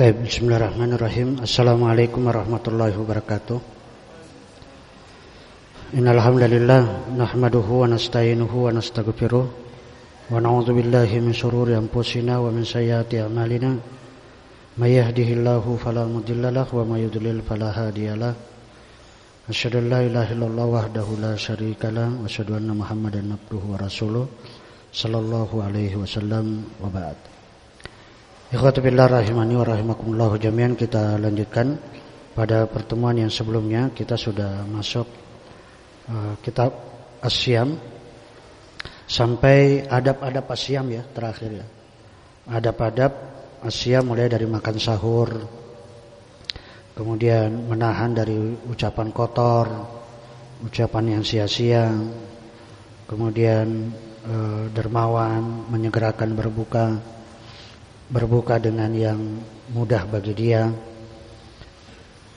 Taib. Bismillahirrahmanirrahim. Assalamualaikum warahmatullahi wabarakatuh. Innalhamdulillah Nahmaduhu wa nasta'inuhu wa nasta'gfiruh Wa na'udhu billahi min sururi anfusina wa min sayyati amalina. May yahdihillahu falamudillalah wa may yudlil falahadiyalah Asyhadu an la ilaha illallah wahdahu la syarikalah wa asyhadu anna Muhammadan abduhu wa rasuluh. Sallallahu alaihi wasallam. Wa ba'd Ikhwatubillah rahimani wa jami'an kita lanjutkan. Pada pertemuan yang sebelumnya kita sudah masuk uh, kitab Asyam. Sampai adab-adab Asyam ya terakhir ya. Adab-adab Asyam mulai dari makan sahur kemudian menahan dari ucapan kotor, ucapan yang sia-sia, kemudian uh, dermawan, menyegerakan berbuka berbuka dengan yang mudah bagi dia.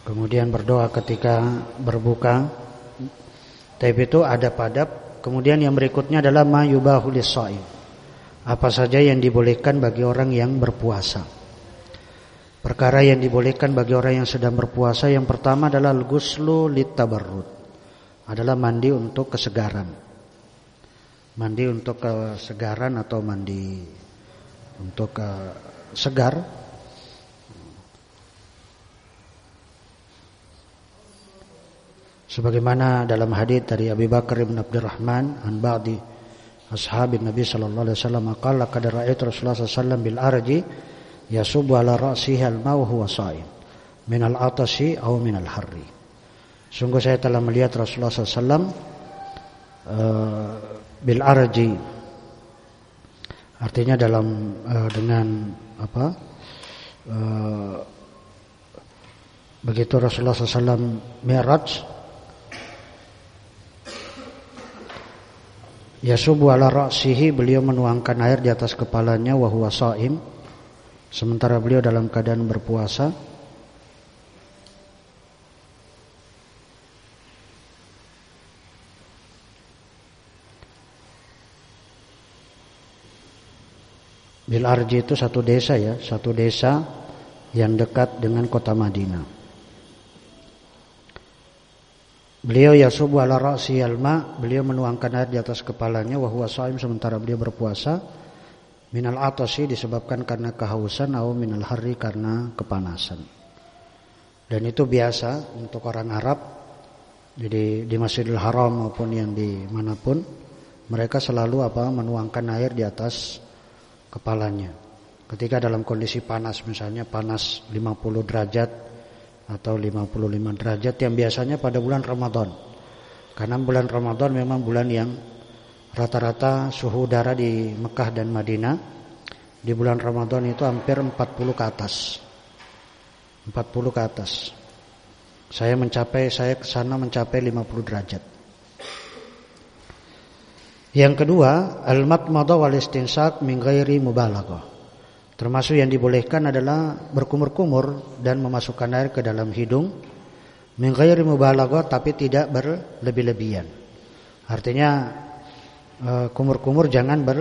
Kemudian berdoa ketika berbuka. Tapi itu ada padab. Kemudian yang berikutnya adalah ma yubahu Apa saja yang dibolehkan bagi orang yang berpuasa. Perkara yang dibolehkan bagi orang yang sedang berpuasa yang pertama adalah al-ghuslu litabarrud. Adalah mandi untuk kesegaran. Mandi untuk kesegaran atau mandi untuk uh, segar. Sebagaimana dalam hadis dari Abu Bakar bin Abdurrahman an ba'di ashabin Nabi sallallahu alaihi wasallam qala qad ra'aytu Rasulullah sallallahu bil arji yasubu ala ra'sihi al-ma'u huwa sha'im min al-atashi aw min al-harri sungguh saya telah melihat Rasulullah sallallahu uh, bil arji Artinya dalam uh, dengan apa? Uh, begitu Rasulullah SAW Mi'raj Yasubu ala ra'sihi beliau menuangkan air di atas kepalanya wa huwa sementara beliau dalam keadaan berpuasa Bil Arji itu satu desa ya, satu desa yang dekat dengan kota Madinah. Beliau yasubu ala ra'si alma, beliau menuangkan air di atas kepalanya wa huwa sementara beliau berpuasa. Minal atasi disebabkan karena kehausan atau minal hari karena kepanasan. Dan itu biasa untuk orang Arab. Jadi di Masjidil Haram maupun yang di mana pun mereka selalu apa menuangkan air di atas kepalanya. Ketika dalam kondisi panas misalnya panas 50 derajat atau 55 derajat yang biasanya pada bulan Ramadan. Karena bulan Ramadan memang bulan yang rata-rata suhu udara di Mekah dan Madinah di bulan Ramadan itu hampir 40 ke atas. 40 ke atas. Saya mencapai saya ke sana mencapai 50 derajat. Yang kedua, al-matmadah wal istinsak min ghairi mubalaghah. Termasuk yang dibolehkan adalah berkumur-kumur dan memasukkan air ke dalam hidung min ghairi mubalaghah tapi tidak berlebih-lebihan. Artinya eh, kumur-kumur jangan ber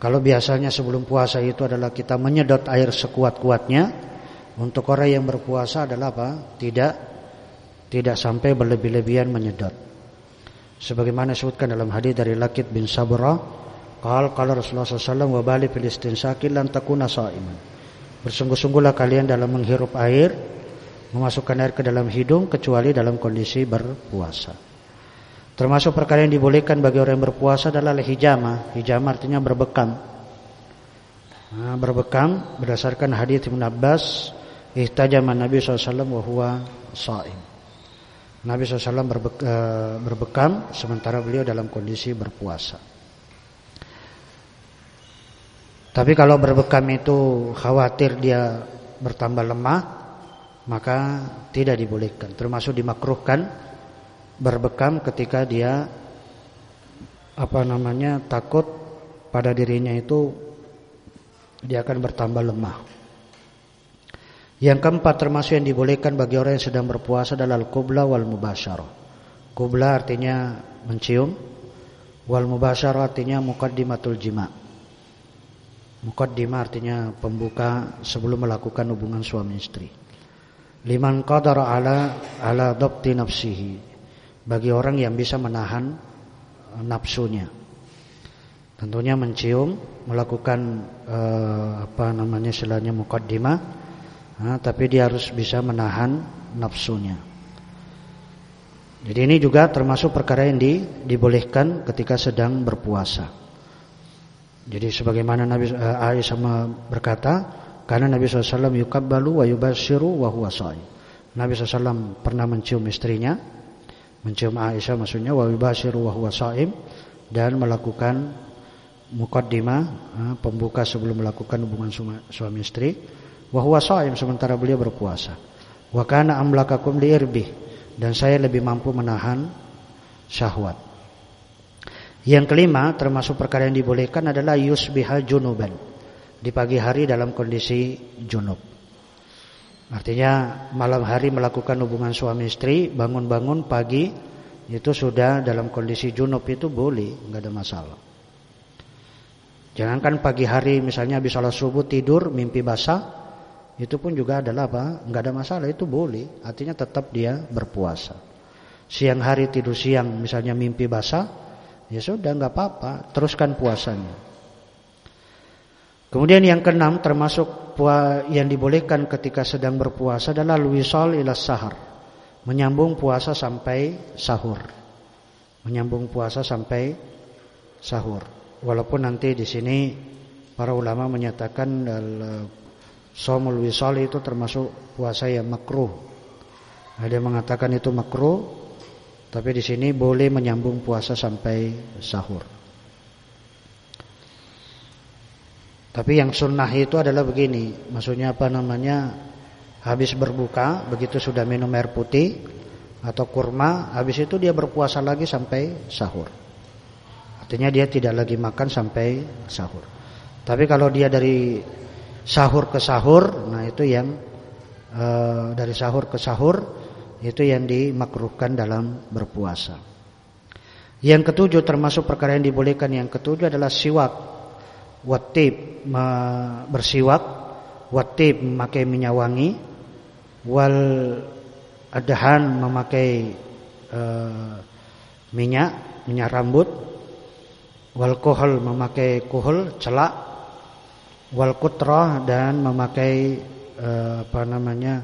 kalau biasanya sebelum puasa itu adalah kita menyedot air sekuat-kuatnya, untuk orang yang berpuasa adalah apa? Tidak tidak sampai berlebih-lebihan menyedot sebagaimana disebutkan dalam hadis dari Lakit bin Sabra qal qala Rasulullah SAW wa bali fil istinsaqi lan takuna shaiman bersungguh-sungguhlah kalian dalam menghirup air memasukkan air ke dalam hidung kecuali dalam kondisi berpuasa. Termasuk perkara yang dibolehkan bagi orang yang berpuasa adalah hijama. Hijama artinya berbekam. Nah, berbekam berdasarkan hadis Ibnu Abbas ihtajama Nabi SAW wa huwa sha'im Nabi SAW eh, berbekam sementara beliau dalam kondisi berpuasa. Tapi kalau berbekam itu khawatir dia bertambah lemah, maka tidak dibolehkan. Termasuk dimakruhkan berbekam ketika dia apa namanya takut pada dirinya itu dia akan bertambah lemah. Yang keempat termasuk yang dibolehkan bagi orang yang sedang berpuasa adalah al-qubla wal mubasyarah. Qubla artinya mencium, wal mubasyarah artinya muqaddimatul jima. Muqaddimah artinya pembuka sebelum melakukan hubungan suami istri. Liman qadara ala ala dhabti nafsihi. Bagi orang yang bisa menahan eh, nafsunya. Tentunya mencium, melakukan uh, apa namanya istilahnya muqaddimah, nah, tapi dia harus bisa menahan nafsunya. Jadi ini juga termasuk perkara yang di, dibolehkan ketika sedang berpuasa. Jadi sebagaimana Nabi uh, Aisyah berkata, karena Nabi SAW yukabbalu wa yubashiru wa huwa Nabi SAW pernah mencium istrinya, mencium Aisyah maksudnya wa yubashiru wa huwa dan melakukan mukaddimah eh, pembuka sebelum melakukan hubungan suami istri wa huwa shaim sementara beliau berpuasa wa kana amlakakum liirbih dan saya lebih mampu menahan syahwat. Yang kelima termasuk perkara yang dibolehkan adalah yusbiha junuban di pagi hari dalam kondisi junub. Artinya malam hari melakukan hubungan suami istri bangun-bangun pagi itu sudah dalam kondisi junub itu boleh nggak ada masalah. Jangankan pagi hari misalnya habis sholat subuh tidur mimpi basah itu pun juga adalah apa? Enggak ada masalah itu boleh. Artinya tetap dia berpuasa. Siang hari tidur siang misalnya mimpi basah ya sudah enggak apa-apa, teruskan puasanya. Kemudian yang keenam termasuk yang dibolehkan ketika sedang berpuasa adalah luwisol ila sahar. Menyambung puasa sampai sahur. Menyambung puasa sampai sahur. Walaupun nanti di sini para ulama menyatakan somul wisal itu termasuk puasa yang makruh. Ada yang mengatakan itu makruh, tapi di sini boleh menyambung puasa sampai sahur. Tapi yang sunnah itu adalah begini, maksudnya apa namanya? Habis berbuka, begitu sudah minum air putih atau kurma, habis itu dia berpuasa lagi sampai sahur. Artinya dia tidak lagi makan sampai sahur. Tapi kalau dia dari sahur ke sahur, nah itu yang e, dari sahur ke sahur itu yang dimakruhkan dalam berpuasa. Yang ketujuh termasuk perkara yang dibolehkan yang ketujuh adalah siwak, watib bersiwak, watib memakai minyak wangi, wal adahan memakai e, minyak minyak rambut. Wal kohol memakai kohol celak wal kutrah dan memakai eh, apa namanya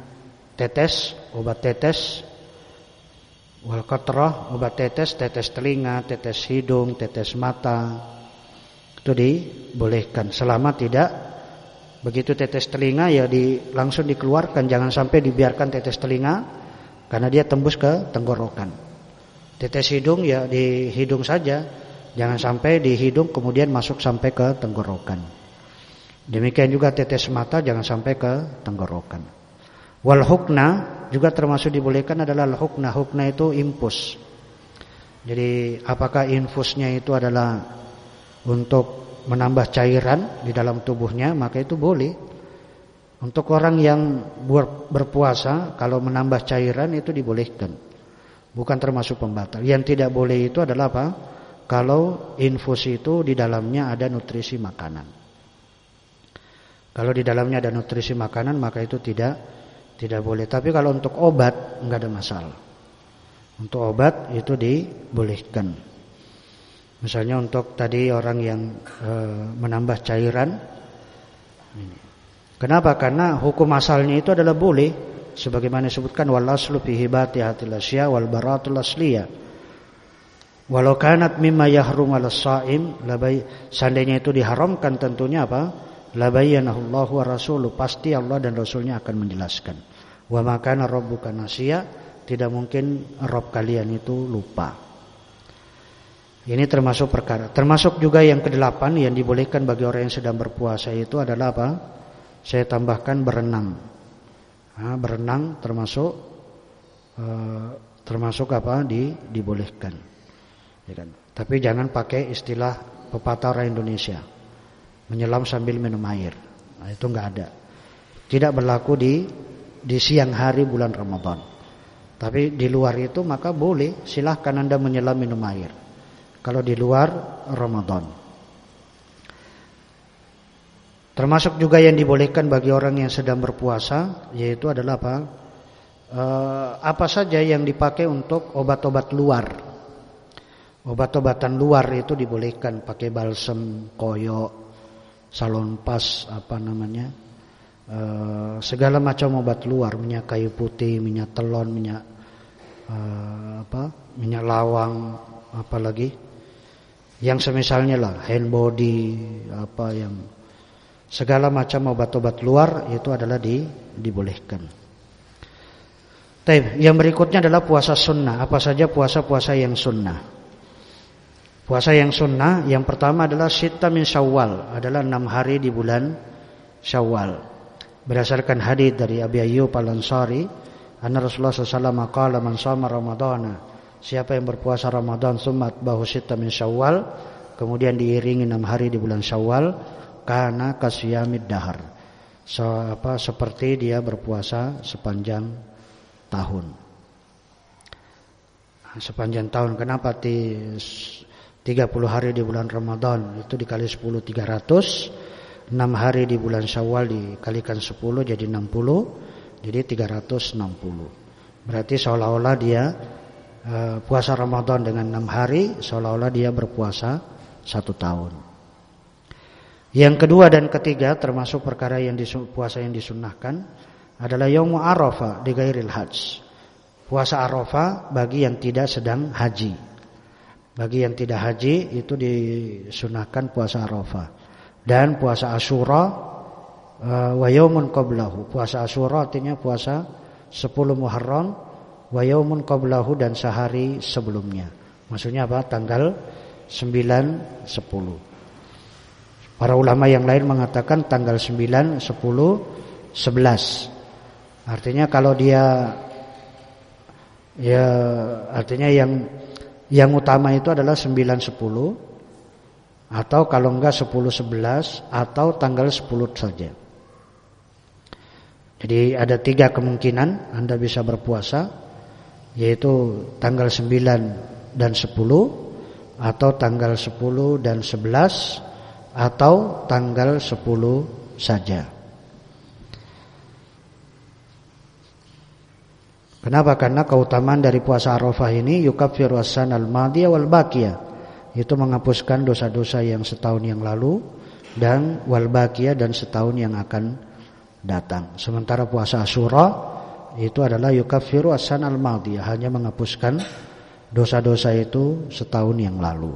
tetes obat tetes. Wal kutrah obat tetes tetes telinga tetes hidung tetes mata. Itu dibolehkan. Selama tidak begitu tetes telinga ya di langsung dikeluarkan. Jangan sampai dibiarkan tetes telinga karena dia tembus ke tenggorokan. Tetes hidung ya di hidung saja. Jangan sampai di hidung kemudian masuk sampai ke tenggorokan. Demikian juga tetes mata jangan sampai ke tenggorokan. Wal hukna juga termasuk dibolehkan adalah al hukna. Hukna itu infus. Jadi apakah infusnya itu adalah untuk menambah cairan di dalam tubuhnya maka itu boleh. Untuk orang yang berpuasa kalau menambah cairan itu dibolehkan. Bukan termasuk pembatal. Yang tidak boleh itu adalah apa? kalau infus itu di dalamnya ada nutrisi makanan. Kalau di dalamnya ada nutrisi makanan maka itu tidak tidak boleh. Tapi kalau untuk obat enggak ada masalah. Untuk obat itu dibolehkan. Misalnya untuk tadi orang yang e, menambah cairan. Kenapa? Karena hukum asalnya itu adalah boleh sebagaimana disebutkan wal aslu fi hibati asya wal baratul asliyah Walau kanat mimma yahrum ala saim seandainya itu diharamkan tentunya apa? Labayyanahu Allah wa rasuluh pasti Allah dan rasulnya akan menjelaskan. Wa makana rabbuka nasiya tidak mungkin Rob kalian itu lupa. Ini termasuk perkara. Termasuk juga yang kedelapan yang dibolehkan bagi orang yang sedang berpuasa itu adalah apa? Saya tambahkan berenang. Nah, berenang termasuk uh, termasuk apa? Di, dibolehkan ya kan? Tapi jangan pakai istilah pepatah orang Indonesia menyelam sambil minum air. Nah, itu enggak ada. Tidak berlaku di di siang hari bulan Ramadan. Tapi di luar itu maka boleh silahkan anda menyelam minum air. Kalau di luar Ramadan. Termasuk juga yang dibolehkan bagi orang yang sedang berpuasa yaitu adalah apa? E, apa saja yang dipakai untuk obat-obat luar. Obat-obatan luar itu dibolehkan pakai balsem, koyo, salon pas apa namanya? E, segala macam obat luar, minyak kayu putih, minyak telon, minyak e, apa? minyak lawang, apalagi yang semisalnya lah hand body apa yang segala macam obat-obat luar itu adalah di, dibolehkan. Taib. Yang berikutnya adalah puasa sunnah. Apa saja puasa-puasa yang sunnah? Puasa yang sunnah yang pertama adalah sita min syawal. Adalah enam hari di bulan syawal. Berdasarkan hadis dari Abi Ayyub al-Ansari. Anna Rasulullah SAW qala man sama Ramadana. Siapa yang berpuasa Ramadan sumat bahu sita min syawal. Kemudian diiringi enam hari di bulan syawal kana kasyamid dahar. So, apa seperti dia berpuasa sepanjang tahun. Sepanjang tahun kenapa di 30 hari di bulan Ramadan itu dikali 10 300 6 hari di bulan Syawal dikalikan 10 jadi 60 jadi 360 berarti seolah-olah dia uh, puasa Ramadan dengan 6 hari seolah-olah dia berpuasa satu tahun yang kedua dan ketiga termasuk perkara yang puasa yang disunnahkan adalah yaum Arafah di gairil hajj. Puasa Arafah bagi yang tidak sedang haji. Bagi yang tidak haji itu disunahkan puasa Arafah. Dan puasa Asyura uh, wa yaumun qablahu. Puasa Asyura artinya puasa 10 Muharram wa yaumun qablahu dan sehari sebelumnya. Maksudnya apa? Tanggal 9 10. Para ulama yang lain mengatakan tanggal 9, 10, 11. Artinya kalau dia ya artinya yang yang utama itu adalah 9 10 atau kalau enggak 10 11 atau tanggal 10 saja. Jadi ada tiga kemungkinan Anda bisa berpuasa yaitu tanggal 9 dan 10 atau tanggal 10 dan 11 atau tanggal 10 saja. Kenapa? Karena keutamaan dari puasa Arafah ini yukaffiru as al-madiyah wal baqiyah. Itu menghapuskan dosa-dosa yang setahun yang lalu dan wal baqiyah dan setahun yang akan datang. Sementara puasa Asyura itu adalah yukaffiru as al-madiyah, hanya menghapuskan dosa-dosa itu setahun yang lalu.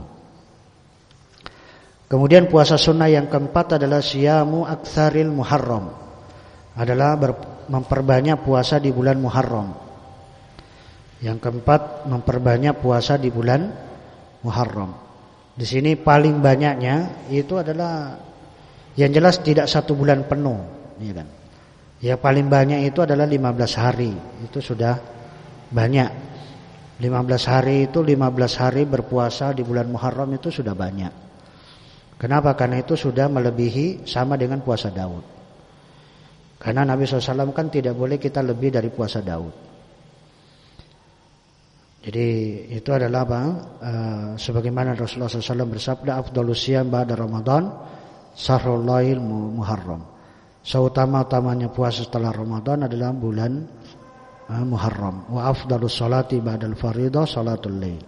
Kemudian puasa sunnah yang keempat adalah siyamu aktsaril muharram. Adalah memperbanyak puasa di bulan Muharram. Yang keempat memperbanyak puasa di bulan Muharram. Di sini paling banyaknya itu adalah yang jelas tidak satu bulan penuh, ya kan. Ya paling banyak itu adalah 15 hari. Itu sudah banyak. 15 hari itu 15 hari berpuasa di bulan Muharram itu sudah banyak. Kenapa? Karena itu sudah melebihi sama dengan puasa Daud. Karena Nabi SAW kan tidak boleh kita lebih dari puasa Daud. Jadi itu adalah apa? Uh, sebagaimana Rasulullah SAW bersabda, "Afdhalus siyam ba'da Ramadan, sahrullail Muharram." Seutama-utamanya puasa setelah Ramadan adalah bulan uh, Muharram. Wa afdhalus salati ba'dal faridah salatul lail.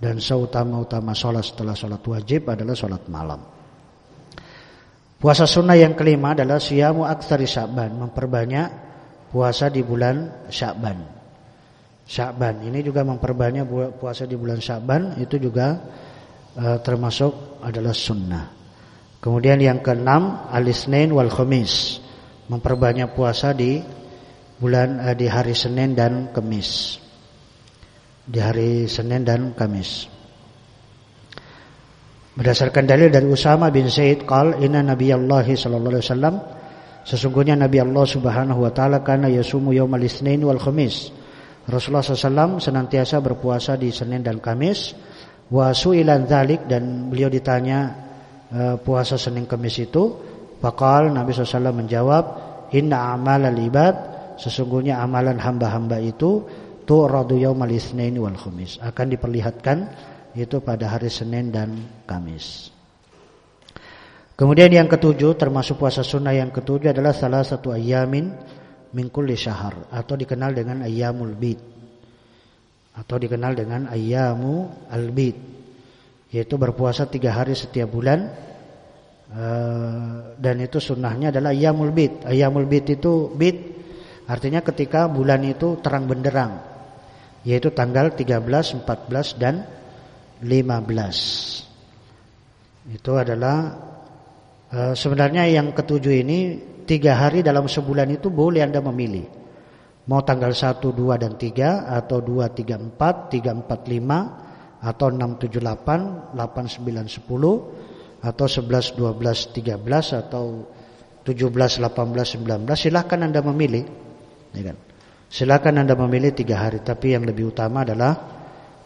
Dan seutama-utama sholat setelah sholat wajib adalah sholat malam. Puasa sunnah yang kelima adalah siyamu aktsari Sya'ban, memperbanyak puasa di bulan Sya'ban. Sya'ban ini juga memperbanyak puasa di bulan Sya'ban itu juga uh, termasuk adalah sunnah. Kemudian yang keenam al-Itsnain wal Khamis, memperbanyak puasa di bulan uh, di hari Senin dan Kamis. Di hari Senin dan Kamis. Berdasarkan dalil dari Usama bin Zaid qal inna Allah sallallahu alaihi wasallam sesungguhnya Nabi Allah Subhanahu wa taala kana yasumu yaumal itsnain wal khamis. Rasulullah SAW senantiasa berpuasa di Senin dan Kamis. Wa su'ilan dzalik dan beliau ditanya uh, puasa Senin Kamis itu, faqal Nabi SAW menjawab, "Inna amalal ibad sesungguhnya amalan hamba-hamba itu tu'radu yaumal itsnain wal khamis." Akan diperlihatkan itu pada hari Senin dan Kamis. Kemudian yang ketujuh termasuk puasa sunnah yang ketujuh adalah salah satu ayamin min kulli syahar atau dikenal dengan ayamul bid. Atau dikenal dengan ayamu albid yaitu berpuasa tiga hari setiap bulan eh, dan itu sunnahnya adalah ayamul bid. Ayamul bid itu bid artinya ketika bulan itu terang benderang yaitu tanggal 13, 14 dan 15 itu adalah Eh, sebenarnya yang ketujuh ini tiga hari dalam sebulan itu boleh anda memilih. Mau tanggal 1, 2 dan 3 atau 2, 3, 4, 3, 4, 5 atau 6, 7, 8, 8, 9, 10 atau 11, 12, 13 atau 17, 18, 19 silahkan anda memilih. Ya kan? silahkan anda memilih tiga hari tapi yang lebih utama adalah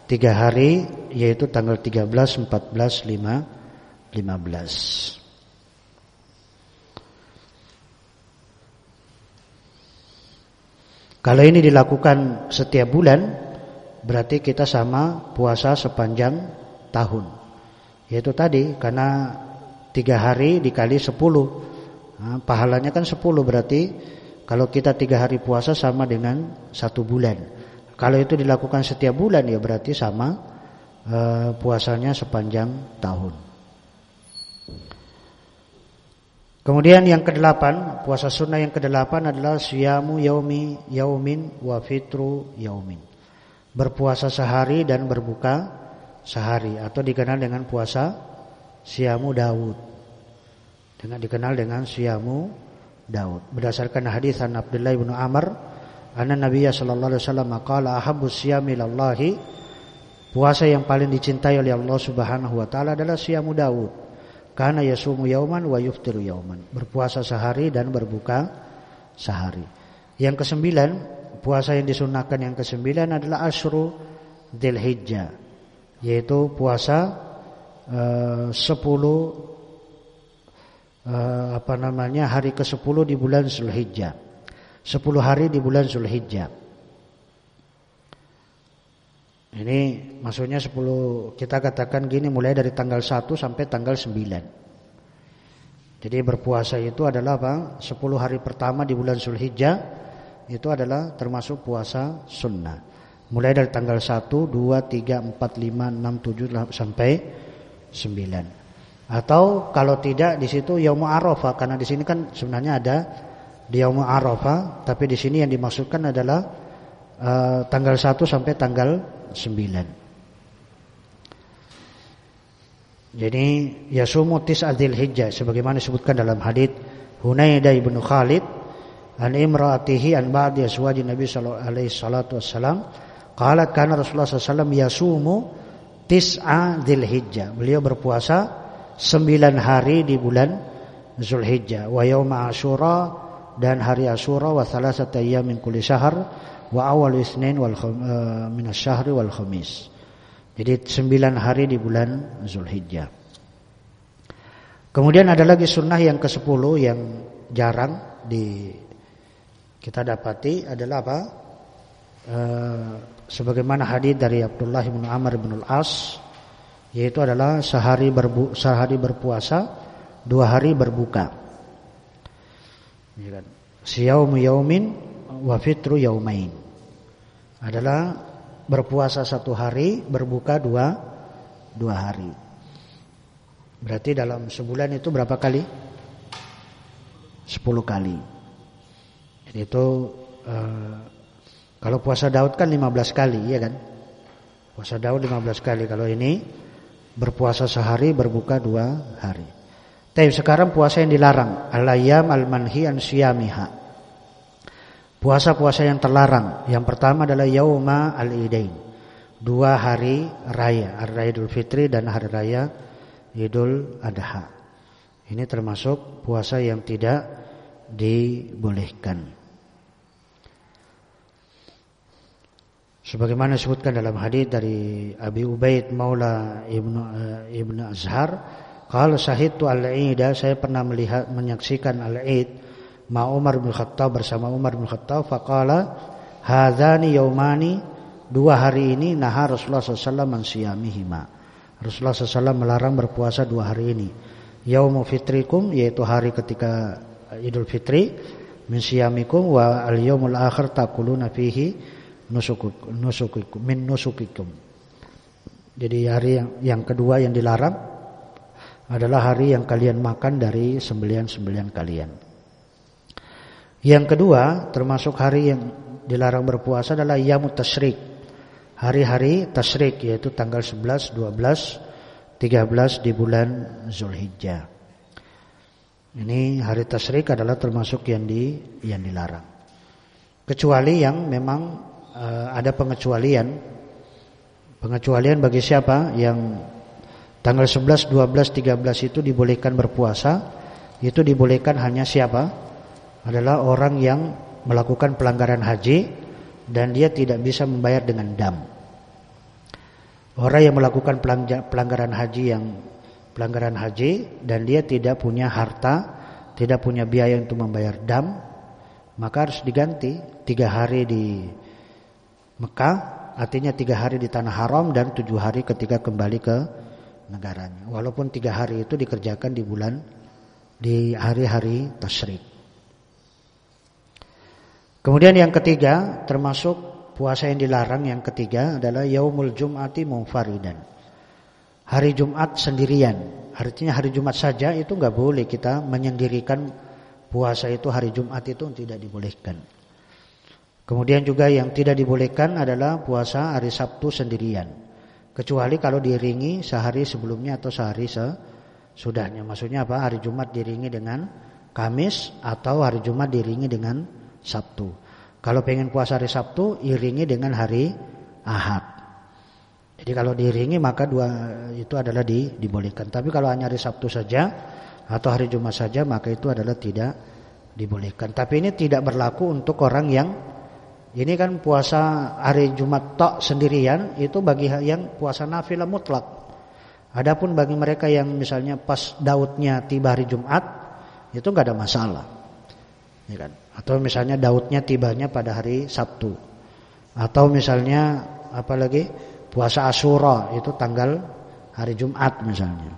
tiga hari yaitu tanggal 13, 14, 5, 15 Kalau ini dilakukan setiap bulan berarti kita sama puasa sepanjang tahun. Yaitu tadi karena tiga hari dikali sepuluh, nah, pahalanya kan sepuluh berarti kalau kita tiga hari puasa sama dengan satu bulan. Kalau itu dilakukan setiap bulan ya berarti sama uh, puasanya sepanjang tahun. Kemudian yang kedelapan, puasa sunnah yang kedelapan adalah siyamu yaumi yaumin wa fitru yaumin. Berpuasa sehari dan berbuka sehari atau dikenal dengan puasa siyamu Daud. Dengan dikenal dengan siyamu Daud. Berdasarkan hadis an Abdullah bin Amr, anna Nabi sallallahu alaihi wasallam qala ahabbu siyami lillahi puasa yang paling dicintai oleh Allah Subhanahu wa taala adalah siyamu Daud. Karena yasumu yauman wa yuftiru yauman. Berpuasa sehari dan berbuka sehari. Yang kesembilan, puasa yang disunahkan yang kesembilan adalah Ashru Dzulhijjah, yaitu puasa eh, sepuluh uh, apa namanya hari ke sepuluh di bulan Zulhijjah. Sepuluh hari di bulan Zulhijjah. Ini maksudnya 10 kita katakan gini mulai dari tanggal 1 sampai tanggal 9. Jadi berpuasa itu adalah apa? 10 hari pertama di bulan Zulhijjah itu adalah termasuk puasa sunnah. Mulai dari tanggal 1, 2, 3, 4, 5, 6, 7 sampai 9. Atau kalau tidak di situ Yaum Arafah karena di sini kan sebenarnya ada di Yaum Arafah tapi di sini yang dimaksudkan adalah uh, tanggal 1 sampai tanggal 9. Jadi yasumu tis'adzil hijjah sebagaimana disebutkan dalam hadis Hunaidah ibnu Khalid an imraatihi an ba'di aswaji Nabi sallallahu alaihi salatu wassalam qalat kana Rasulullah sallallahu yasumu tis'a dzilhijjah beliau berpuasa sembilan hari di bulan Zulhijjah wa yauma Asyura dan hari Asyura wa thalathata ayyamin kulli syahr wa awal isnin wal uh, min syahri wal khamis. Jadi sembilan hari di bulan Zulhijjah. Kemudian ada lagi sunnah yang ke-10 yang jarang di kita dapati adalah apa? Uh, sebagaimana hadis dari Abdullah bin Amr bin Al-As yaitu adalah sehari berbu sehari berpuasa, dua hari berbuka. Ya kan? Siyaumu yaumin wa fitru yaumain adalah berpuasa satu hari, berbuka dua dua hari. Berarti dalam sebulan itu berapa kali? Sepuluh kali. Jadi itu uh, kalau puasa Daud kan lima belas kali, ya kan? Puasa Daud lima belas kali. Kalau ini berpuasa sehari, berbuka dua hari. Tapi sekarang puasa yang dilarang, alayam al-manhi an siyamiha. Puasa-puasa yang terlarang. Yang pertama adalah yauma al-idain. Dua hari raya, hari raya Idul Fitri dan hari raya Idul Adha. Ini termasuk puasa yang tidak dibolehkan. Sebagaimana disebutkan dalam hadis dari Abi Ubaid Maula Ibnu uh, Ibnu Azhar, kalau syahidtu al-Ida, saya pernah melihat menyaksikan al-Id ma Umar bin Khattab bersama Umar bin Khattab faqala hadzani yaumani dua hari ini nah Rasulullah SAW mansiyamihima Rasulullah SAW melarang berpuasa dua hari ini yaumu fitrikum yaitu hari ketika Idul Fitri min siyamikum wa al yaumul akhir taquluna fihi nusukukum nusukikum min nusukikum. Jadi hari yang yang kedua yang dilarang adalah hari yang kalian makan dari sembelian-sembelian kalian. Yang kedua termasuk hari yang dilarang berpuasa adalah yamut tasyrik. Hari-hari tasyrik yaitu tanggal 11, 12, 13 di bulan Zulhijjah. Ini hari tasyrik adalah termasuk yang di yang dilarang. Kecuali yang memang uh, ada pengecualian. Pengecualian bagi siapa yang tanggal 11, 12, 13 itu dibolehkan berpuasa, itu dibolehkan hanya siapa? Adalah orang yang melakukan pelanggaran haji dan dia tidak bisa membayar dengan dam. Orang yang melakukan pelanggaran haji yang pelanggaran haji dan dia tidak punya harta, tidak punya biaya untuk membayar dam, maka harus diganti tiga hari di Mekah, artinya tiga hari di tanah haram dan tujuh hari ketika kembali ke negaranya. Walaupun tiga hari itu dikerjakan di bulan di hari-hari tasyrik. Kemudian yang ketiga termasuk puasa yang dilarang yang ketiga adalah yaumul jum'ati munfaridan. Hari Jumat sendirian. Artinya hari Jumat saja itu nggak boleh kita menyendirikan puasa itu hari Jumat itu tidak dibolehkan. Kemudian juga yang tidak dibolehkan adalah puasa hari Sabtu sendirian. Kecuali kalau diringi sehari sebelumnya atau sehari sesudahnya. Maksudnya apa? Hari Jumat diringi dengan Kamis atau hari Jumat diringi dengan Sabtu. Kalau pengen puasa hari Sabtu, iringi dengan hari Ahad. Jadi kalau diiringi maka dua itu adalah di, dibolehkan. Tapi kalau hanya hari Sabtu saja atau hari Jumat saja maka itu adalah tidak dibolehkan. Tapi ini tidak berlaku untuk orang yang ini kan puasa hari Jumat tok sendirian itu bagi yang puasa nafilah mutlak. Adapun bagi mereka yang misalnya pas Daudnya tiba hari Jumat itu nggak ada masalah. Ya kan? Atau misalnya Daudnya tibanya pada hari Sabtu. Atau misalnya apalagi puasa Asyura itu tanggal hari Jumat misalnya.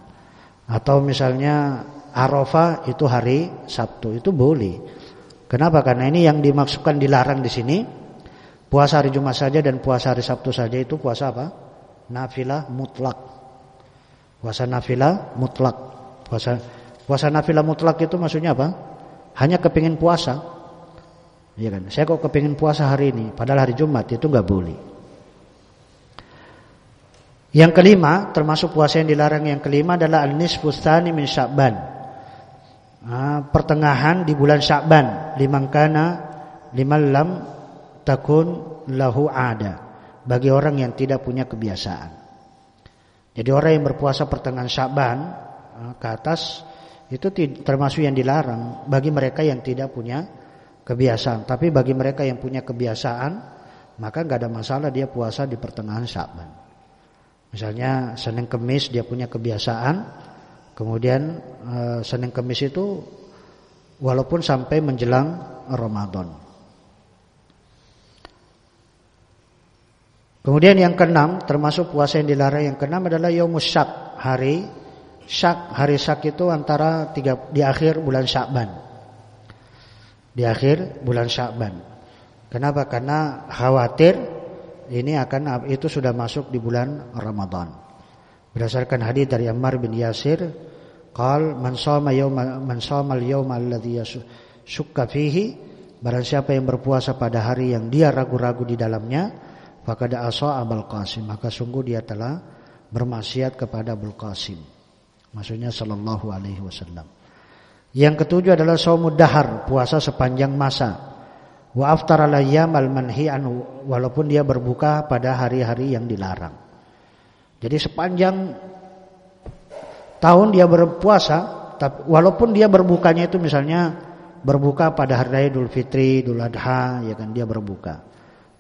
Atau misalnya Arafah itu hari Sabtu itu boleh. Kenapa? Karena ini yang dimaksudkan dilarang di sini puasa hari Jumat saja dan puasa hari Sabtu saja itu puasa apa? Nafilah mutlak. Puasa nafilah mutlak. Puasa puasa nafilah mutlak itu maksudnya apa? Hanya kepingin puasa. Ya kan? Saya kok kepingin puasa hari ini, padahal hari Jumat itu nggak boleh. Yang kelima, termasuk puasa yang dilarang yang kelima adalah al-nisfu tsani min Sya'ban. Nah, pertengahan di bulan Sya'ban, liman lam takun lahu ada. Bagi orang yang tidak punya kebiasaan. Jadi orang yang berpuasa pertengahan Sya'ban ah, ke atas itu termasuk yang dilarang bagi mereka yang tidak punya kebiasaan. Tapi bagi mereka yang punya kebiasaan, maka nggak ada masalah dia puasa di pertengahan Syaban. Misalnya Senin Kemis dia punya kebiasaan, kemudian eh, Senin Kemis itu walaupun sampai menjelang Ramadan. Kemudian yang keenam termasuk puasa yang dilarang yang keenam adalah Yaumus Syak, hari Syak, hari Syak itu antara tiga, di akhir bulan Syakban di akhir bulan Sya'ban. Kenapa? Karena khawatir ini akan itu sudah masuk di bulan Ramadan. Berdasarkan hadis dari Ammar bin Yasir, qal man shoma yawma man shoma al-yawma alladhi yashukka fihi, barang siapa yang berpuasa pada hari yang dia ragu-ragu di dalamnya, faqad asa Abul Qasim, maka sungguh dia telah bermaksiat kepada Abul Qasim. Maksudnya sallallahu alaihi wasallam. Yang ketujuh adalah saumud dahar, puasa sepanjang masa. Wa aftara al manhi anhu, walaupun dia berbuka pada hari-hari yang dilarang. Jadi sepanjang tahun dia berpuasa, walaupun dia berbukanya itu misalnya berbuka pada hari raya Idul Fitri, Idul Adha, ya kan dia berbuka.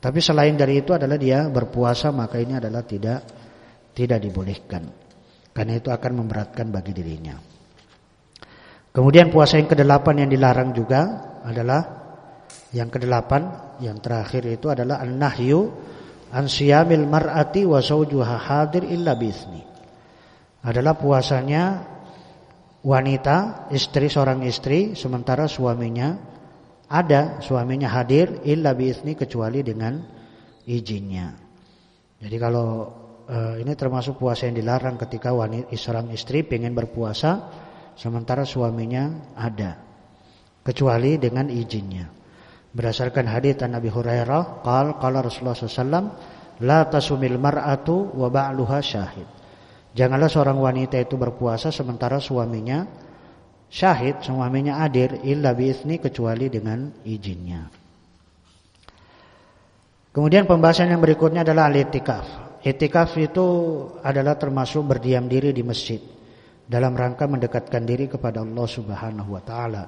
Tapi selain dari itu adalah dia berpuasa maka ini adalah tidak tidak dibolehkan. Karena itu akan memberatkan bagi dirinya. Kemudian puasa yang kedelapan yang dilarang juga adalah yang kedelapan yang terakhir itu adalah an-nahyu an siyamil mar'ati wa zawjuha hadir illa biizni. Adalah puasanya wanita, istri seorang istri sementara suaminya ada, suaminya hadir illa biizni kecuali dengan izinnya. Jadi kalau e, ini termasuk puasa yang dilarang ketika wanita seorang istri ingin berpuasa sementara suaminya ada kecuali dengan izinnya. Berdasarkan hadis Nabi Hurairah, qal qala Rasulullah SAW, la tasumil mar'atu wa ba'luha syahid. Janganlah seorang wanita itu berpuasa sementara suaminya syahid, suaminya hadir illa biizni kecuali dengan izinnya. Kemudian pembahasan yang berikutnya adalah al-i'tikaf. I'tikaf itu adalah termasuk berdiam diri di masjid dalam rangka mendekatkan diri kepada Allah Subhanahu wa taala.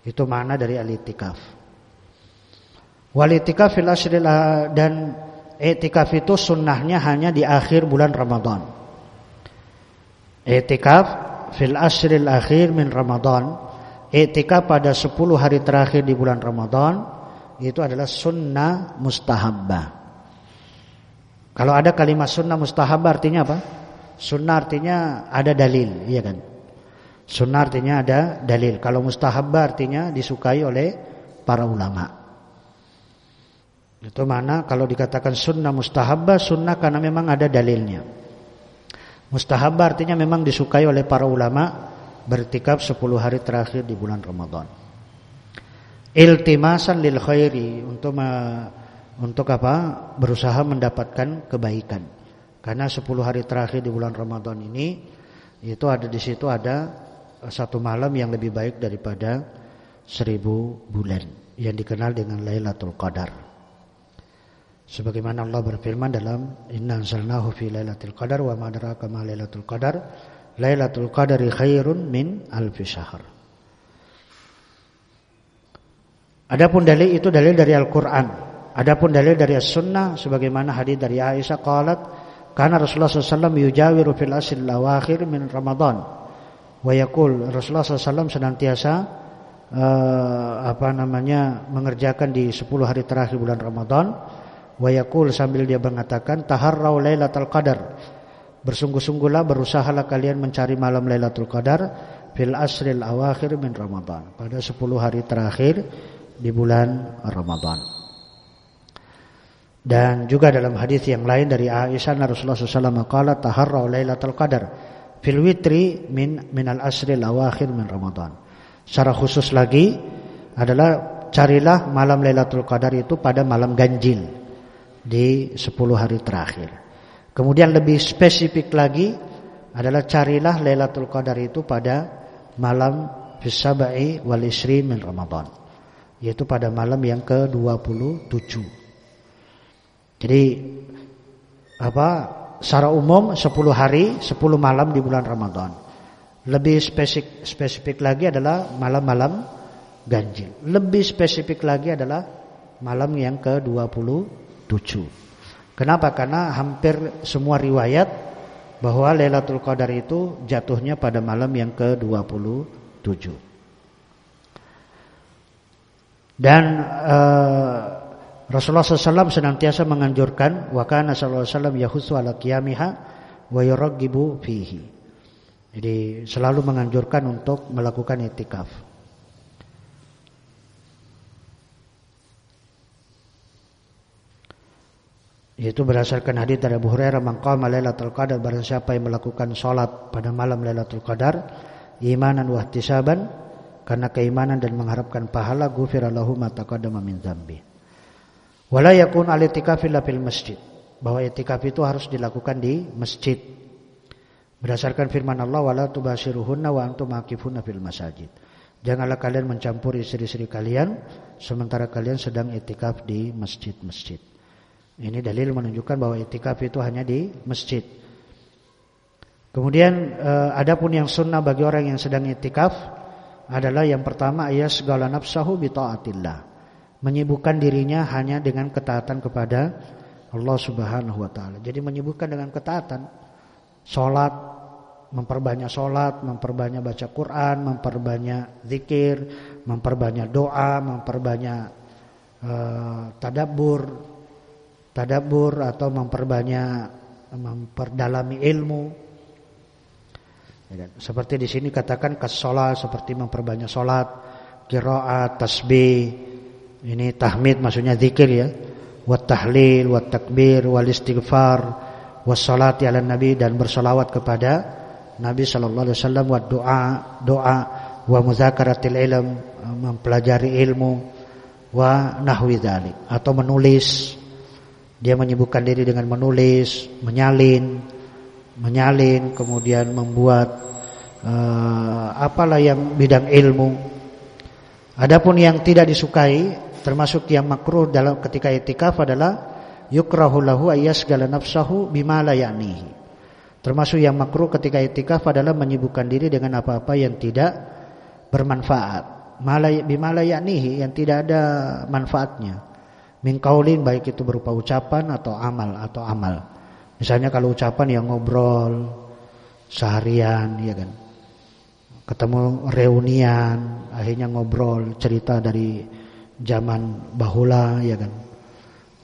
Itu makna dari al-i'tikaf. Wal i'tikaf fil dan i'tikaf itu sunnahnya hanya di akhir bulan Ramadan. I'tikaf fil ashril akhir min Ramadan. I'tikaf pada 10 hari terakhir di bulan Ramadan itu adalah sunnah mustahabbah. Kalau ada kalimat sunnah mustahabbah artinya apa? Sunnah artinya ada dalil, iya kan? Sunnah artinya ada dalil. Kalau mustahabbah artinya disukai oleh para ulama. Itu mana kalau dikatakan sunnah mustahabbah, sunnah karena memang ada dalilnya. Mustahab artinya memang disukai oleh para ulama bertikaf 10 hari terakhir di bulan Ramadan. Iltimasan lil khairi untuk untuk apa? Berusaha mendapatkan kebaikan. Karena 10 hari terakhir di bulan Ramadan ini itu ada di situ ada satu malam yang lebih baik daripada seribu bulan yang dikenal dengan Lailatul Qadar. Sebagaimana Allah berfirman dalam Inna anzalnahu fi lailatul qadar wa ma adraka ma lailatul qadar. Lailatul qadari khairun min alfi syahr. Adapun dalil itu dalil dari Al-Qur'an. Adapun dalil dari As-Sunnah sebagaimana hadis dari Aisyah qalat karena Rasulullah SAW yujawiru fil asril awakhir min Ramadan. Wa yaqul Rasulullah SAW senantiasa uh, apa namanya mengerjakan di 10 hari terakhir bulan Ramadan Wa yakul sambil dia mengatakan taharrau lailatul qadar. Bersungguh-sungguhlah berusahalah kalian mencari malam Lailatul Qadar fil asril awakhir min Ramadan. Pada 10 hari terakhir di bulan Ramadan. Dan juga dalam hadis yang lain dari Aisyah Rasulullah SAW qala taharrau lailatul qadar fil witri min min al awakhir min Ramadan. Secara khusus lagi adalah carilah malam Lailatul Qadar itu pada malam ganjil di 10 hari terakhir. Kemudian lebih spesifik lagi adalah carilah Lailatul Qadar itu pada malam fisabai wal isri min Ramadan. Yaitu pada malam yang ke-27. Jadi apa secara umum 10 hari 10 malam di bulan Ramadan. Lebih spesifik spesifik lagi adalah malam-malam ganjil. Lebih spesifik lagi adalah malam yang ke-20 Kenapa? Karena hampir semua riwayat bahwa Lailatul Qadar itu jatuhnya pada malam yang ke-27. Dan uh, Rasulullah SAW senantiasa menganjurkan wa kana sallallahu alaihi wasallam ala qiyamiha wa fihi. Jadi selalu menganjurkan untuk melakukan itikaf. Yaitu berdasarkan hadis dari Abu Hurairah maqama Lailatul Qadar barang siapa yang melakukan salat pada malam Lailatul Qadar imanan wa ihtisaban karena keimanan dan mengharapkan pahala ghufira lahu ma taqaddama min dzambi. Wala yakun illa fil masjid. Bahwa i'tikaf itu harus dilakukan di masjid. Berdasarkan firman Allah wala tubashiruhunna wa antum aqifuna fil masajid. Janganlah kalian mencampuri istri-istri kalian sementara kalian sedang i'tikaf di masjid-masjid. Ini dalil menunjukkan bahwa itikaf itu hanya di masjid. Kemudian eh, adapun yang sunnah bagi orang yang sedang itikaf adalah yang pertama ayat segala nafsahu bi taatillah. Menyibukkan dirinya hanya dengan ketaatan kepada Allah Subhanahu wa taala. Jadi menyibukkan dengan ketaatan salat, memperbanyak salat, memperbanyak baca Quran, memperbanyak zikir, memperbanyak doa, memperbanyak uh, tadabbur, tadabur atau memperbanyak memperdalami ilmu Ya kan? Seperti di sini katakan kasolat seperti memperbanyak solat, kiraat, tasbih, ini tahmid maksudnya zikir ya, wat tahlil, wat takbir, wal istighfar, was salati ala nabi dan bersolawat kepada Nabi sallallahu alaihi wasallam wa doa, doa wa muzakaratil ilm, mempelajari ilmu wa nahwi dzalik. Atau menulis. Dia menyibukkan diri dengan menulis, menyalin, menyalin, kemudian membuat uh, apalah yang bidang ilmu. Adapun yang tidak disukai termasuk yang makruh dalam ketika itikaf adalah yukrahu lahu ayyasgala nafsahu bima la ya'nihi. Termasuk yang makruh ketika itikaf adalah menyibukkan diri dengan apa-apa yang tidak bermanfaat. Bima la ya'nihi yang tidak ada manfaatnya. Min kaulin baik itu berupa ucapan atau amal atau amal. Misalnya kalau ucapan yang ngobrol seharian ya kan. Ketemu reunian, akhirnya ngobrol cerita dari zaman bahula ya kan.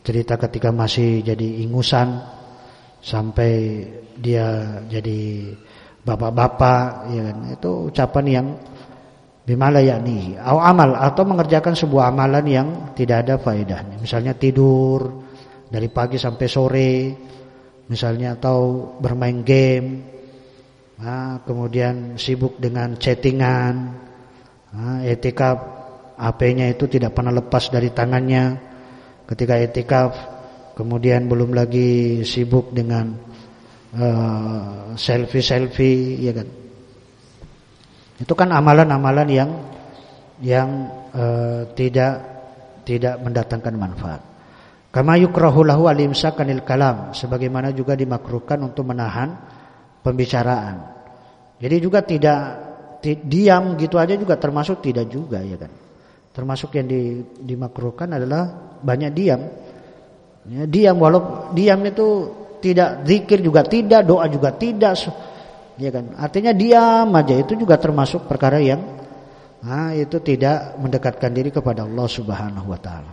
Cerita ketika masih jadi ingusan sampai dia jadi bapak-bapak ya kan. Itu ucapan yang bimala yakni au amal atau mengerjakan sebuah amalan yang tidak ada faedahnya. Misalnya tidur dari pagi sampai sore misalnya atau bermain game nah, kemudian sibuk dengan chattingan nah, etikaf HP-nya itu tidak pernah lepas dari tangannya ketika etikaf kemudian belum lagi sibuk dengan uh, selfie-selfie ya kan itu kan amalan-amalan yang yang uh, tidak tidak mendatangkan manfaat Kama yukrahu lahu alimsakanil kalam sebagaimana juga dimakruhkan untuk menahan pembicaraan. Jadi juga tidak diam gitu aja juga termasuk tidak juga ya kan. Termasuk yang di, dimakruhkan adalah banyak diam. Ya, diam walau diam itu tidak zikir juga tidak, doa juga tidak. Ya kan? Artinya diam aja itu juga termasuk perkara yang nah, itu tidak mendekatkan diri kepada Allah Subhanahu wa taala.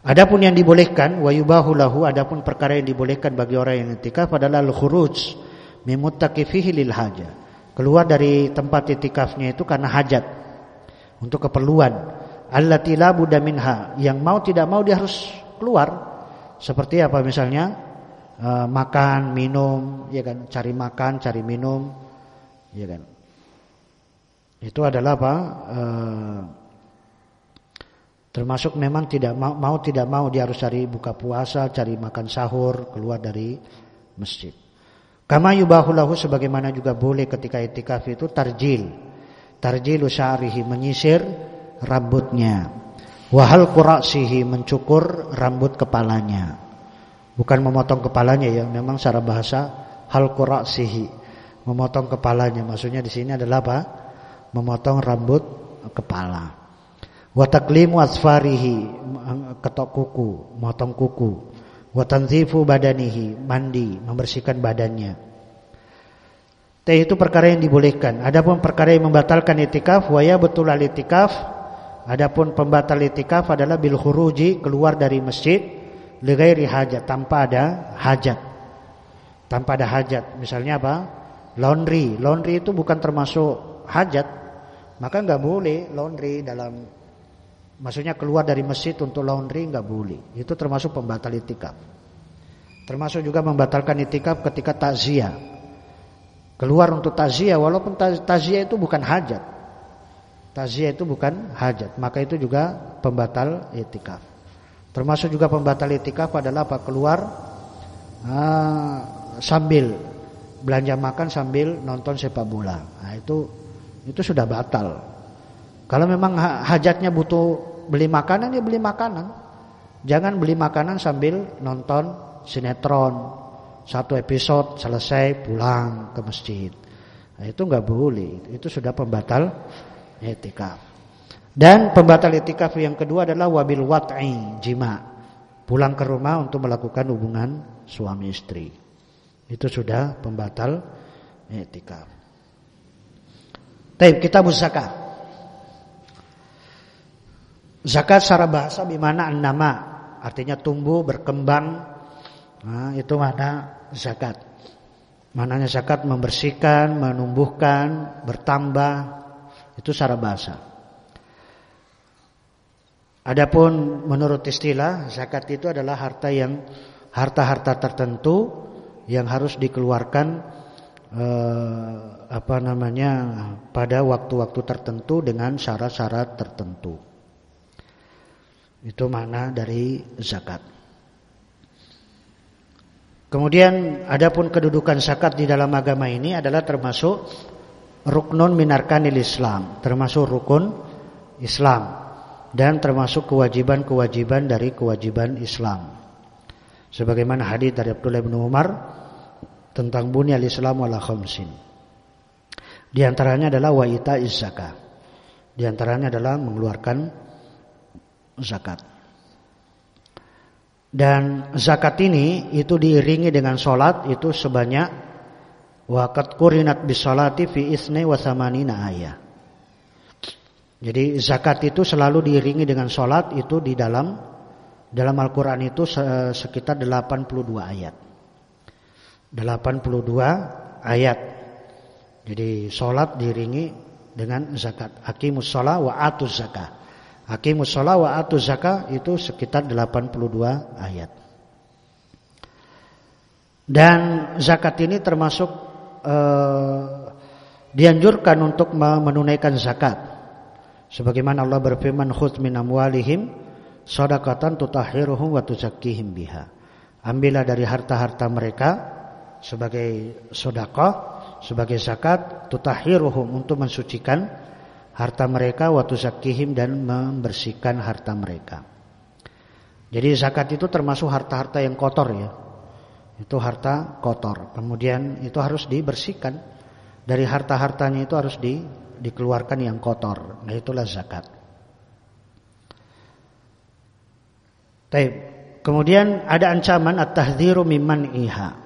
Adapun yang dibolehkan wa yubahu lahu adapun perkara yang dibolehkan bagi orang yang itikaf adalah al-khuruj mimuttaqifihi lil haja. Keluar dari tempat itikafnya itu karena hajat. Untuk keperluan allati la budda minha. Yang mau tidak mau dia harus keluar. Seperti apa misalnya? Uh, makan, minum, ya kan, cari makan, cari minum, ya kan. Itu adalah apa? Uh, Termasuk memang tidak mau, mau tidak mau dia harus cari buka puasa, cari makan sahur, keluar dari masjid. Kama yubahulahu sebagaimana juga boleh ketika itikaf itu tarjil. Tarjilu sya'rihi menyisir rambutnya. Wahal qurasihi mencukur rambut kepalanya. Bukan memotong kepalanya ya, memang secara bahasa hal qurasihi memotong kepalanya. Maksudnya di sini adalah apa? Memotong rambut kepala. Wa taklimu asfarihi ketok kuku, motong kuku. Wa tanzifu badanihi, mandi, membersihkan badannya. Teh itu perkara yang dibolehkan. Adapun perkara yang membatalkan itikaf, waya betul al itikaf. Adapun pembatal itikaf adalah bil khuruji keluar dari masjid li ghairi hajat tanpa ada hajat. Tanpa ada hajat. Misalnya apa? Laundry. Laundry itu bukan termasuk hajat. Maka nggak boleh laundry dalam Maksudnya keluar dari masjid untuk laundry nggak boleh. Itu termasuk pembatal itikaf. Termasuk juga membatalkan itikaf ketika takziah. Keluar untuk takziah walaupun takziah itu bukan hajat. Takziah itu bukan hajat, maka itu juga pembatal itikaf. Termasuk juga pembatal itikaf adalah apa? Keluar uh, sambil belanja makan sambil nonton sepak bola. Nah, itu itu sudah batal. Kalau memang hajatnya butuh beli makanan ya beli makanan. Jangan beli makanan sambil nonton sinetron. Satu episode selesai pulang ke masjid. Nah, itu nggak boleh. Itu sudah pembatal etikaf. Dan pembatal etikaf yang kedua adalah wabil wat'i jima. Pulang ke rumah untuk melakukan hubungan suami istri. Itu sudah pembatal etikaf. Taib kita zakat. Zakat secara bahasa bimana nama artinya tumbuh berkembang. Nah, itu mana zakat. Mananya zakat membersihkan, menumbuhkan, bertambah. Itu secara bahasa. Adapun menurut istilah zakat itu adalah harta yang harta-harta tertentu yang harus dikeluarkan eh, apa namanya pada waktu-waktu tertentu dengan syarat-syarat tertentu. Itu makna dari zakat. Kemudian adapun kedudukan zakat di dalam agama ini adalah termasuk ruknun minarkanil Islam, termasuk rukun Islam dan termasuk kewajiban-kewajiban dari kewajiban Islam. Sebagaimana hadis dari Abdullah bin Umar tentang bunyal Islam wala khamsin. Di antaranya adalah wa ita zakat. Di antaranya adalah mengeluarkan zakat. Dan zakat ini itu diiringi dengan solat itu sebanyak waqat kurinat bisolati fi isne wasamanina ayat. Jadi zakat itu selalu diiringi dengan sholat itu di dalam dalam Al-Quran itu sekitar 82 ayat. 82 ayat. Jadi sholat diiringi dengan zakat. Akimus sholat wa atuz zakat. Akimus sholat wa atuz zakat itu sekitar 82 ayat. Dan zakat ini termasuk eh, dianjurkan untuk menunaikan zakat. Sebagaimana Allah berfirman khudz min amwalihim shadaqatan tutahhiruhum wa tuzakkihim biha. Ambillah dari harta-harta mereka sebagai sedekah, sebagai zakat, tutahhiruhum untuk mensucikan harta mereka wa tuzakkihim dan membersihkan harta mereka. Jadi zakat itu termasuk harta-harta yang kotor ya. Itu harta kotor. Kemudian itu harus dibersihkan. Dari harta-hartanya itu harus di dikeluarkan yang kotor. Nah itulah zakat. Taib. Kemudian ada ancaman at-tahdziru mimman iha.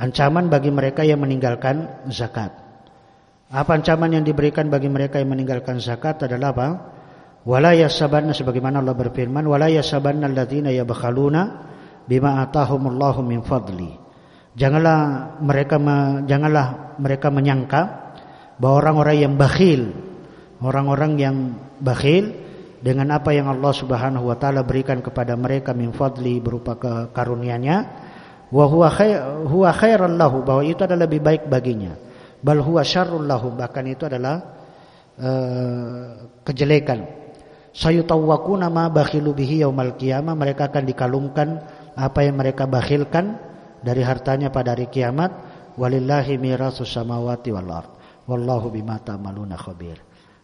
Ancaman bagi mereka yang meninggalkan zakat. Apa ancaman yang diberikan bagi mereka yang meninggalkan zakat adalah apa? Wala yasabanna sebagaimana Allah berfirman, wala yasabanna alladziina yabkhaluna bima atahumullahu min fadli. Janganlah mereka janganlah mereka menyangka bahwa orang-orang yang bakhil, orang-orang yang bakhil dengan apa yang Allah Subhanahu wa taala berikan kepada mereka min fadli berupa karunia-Nya, wa huwa khair huwa khairan lahu bahwa itu adalah lebih baik baginya. Bal huwa syarrul lahu bahkan itu adalah uh, kejelekan. Sayutawwaquna ma bakhilu bihi yaumal qiyamah mereka akan dikalungkan apa yang mereka bakhilkan dari hartanya pada hari kiamat walillahi mirasus samawati wal ardh Wallahu bima ta'maluna khabir.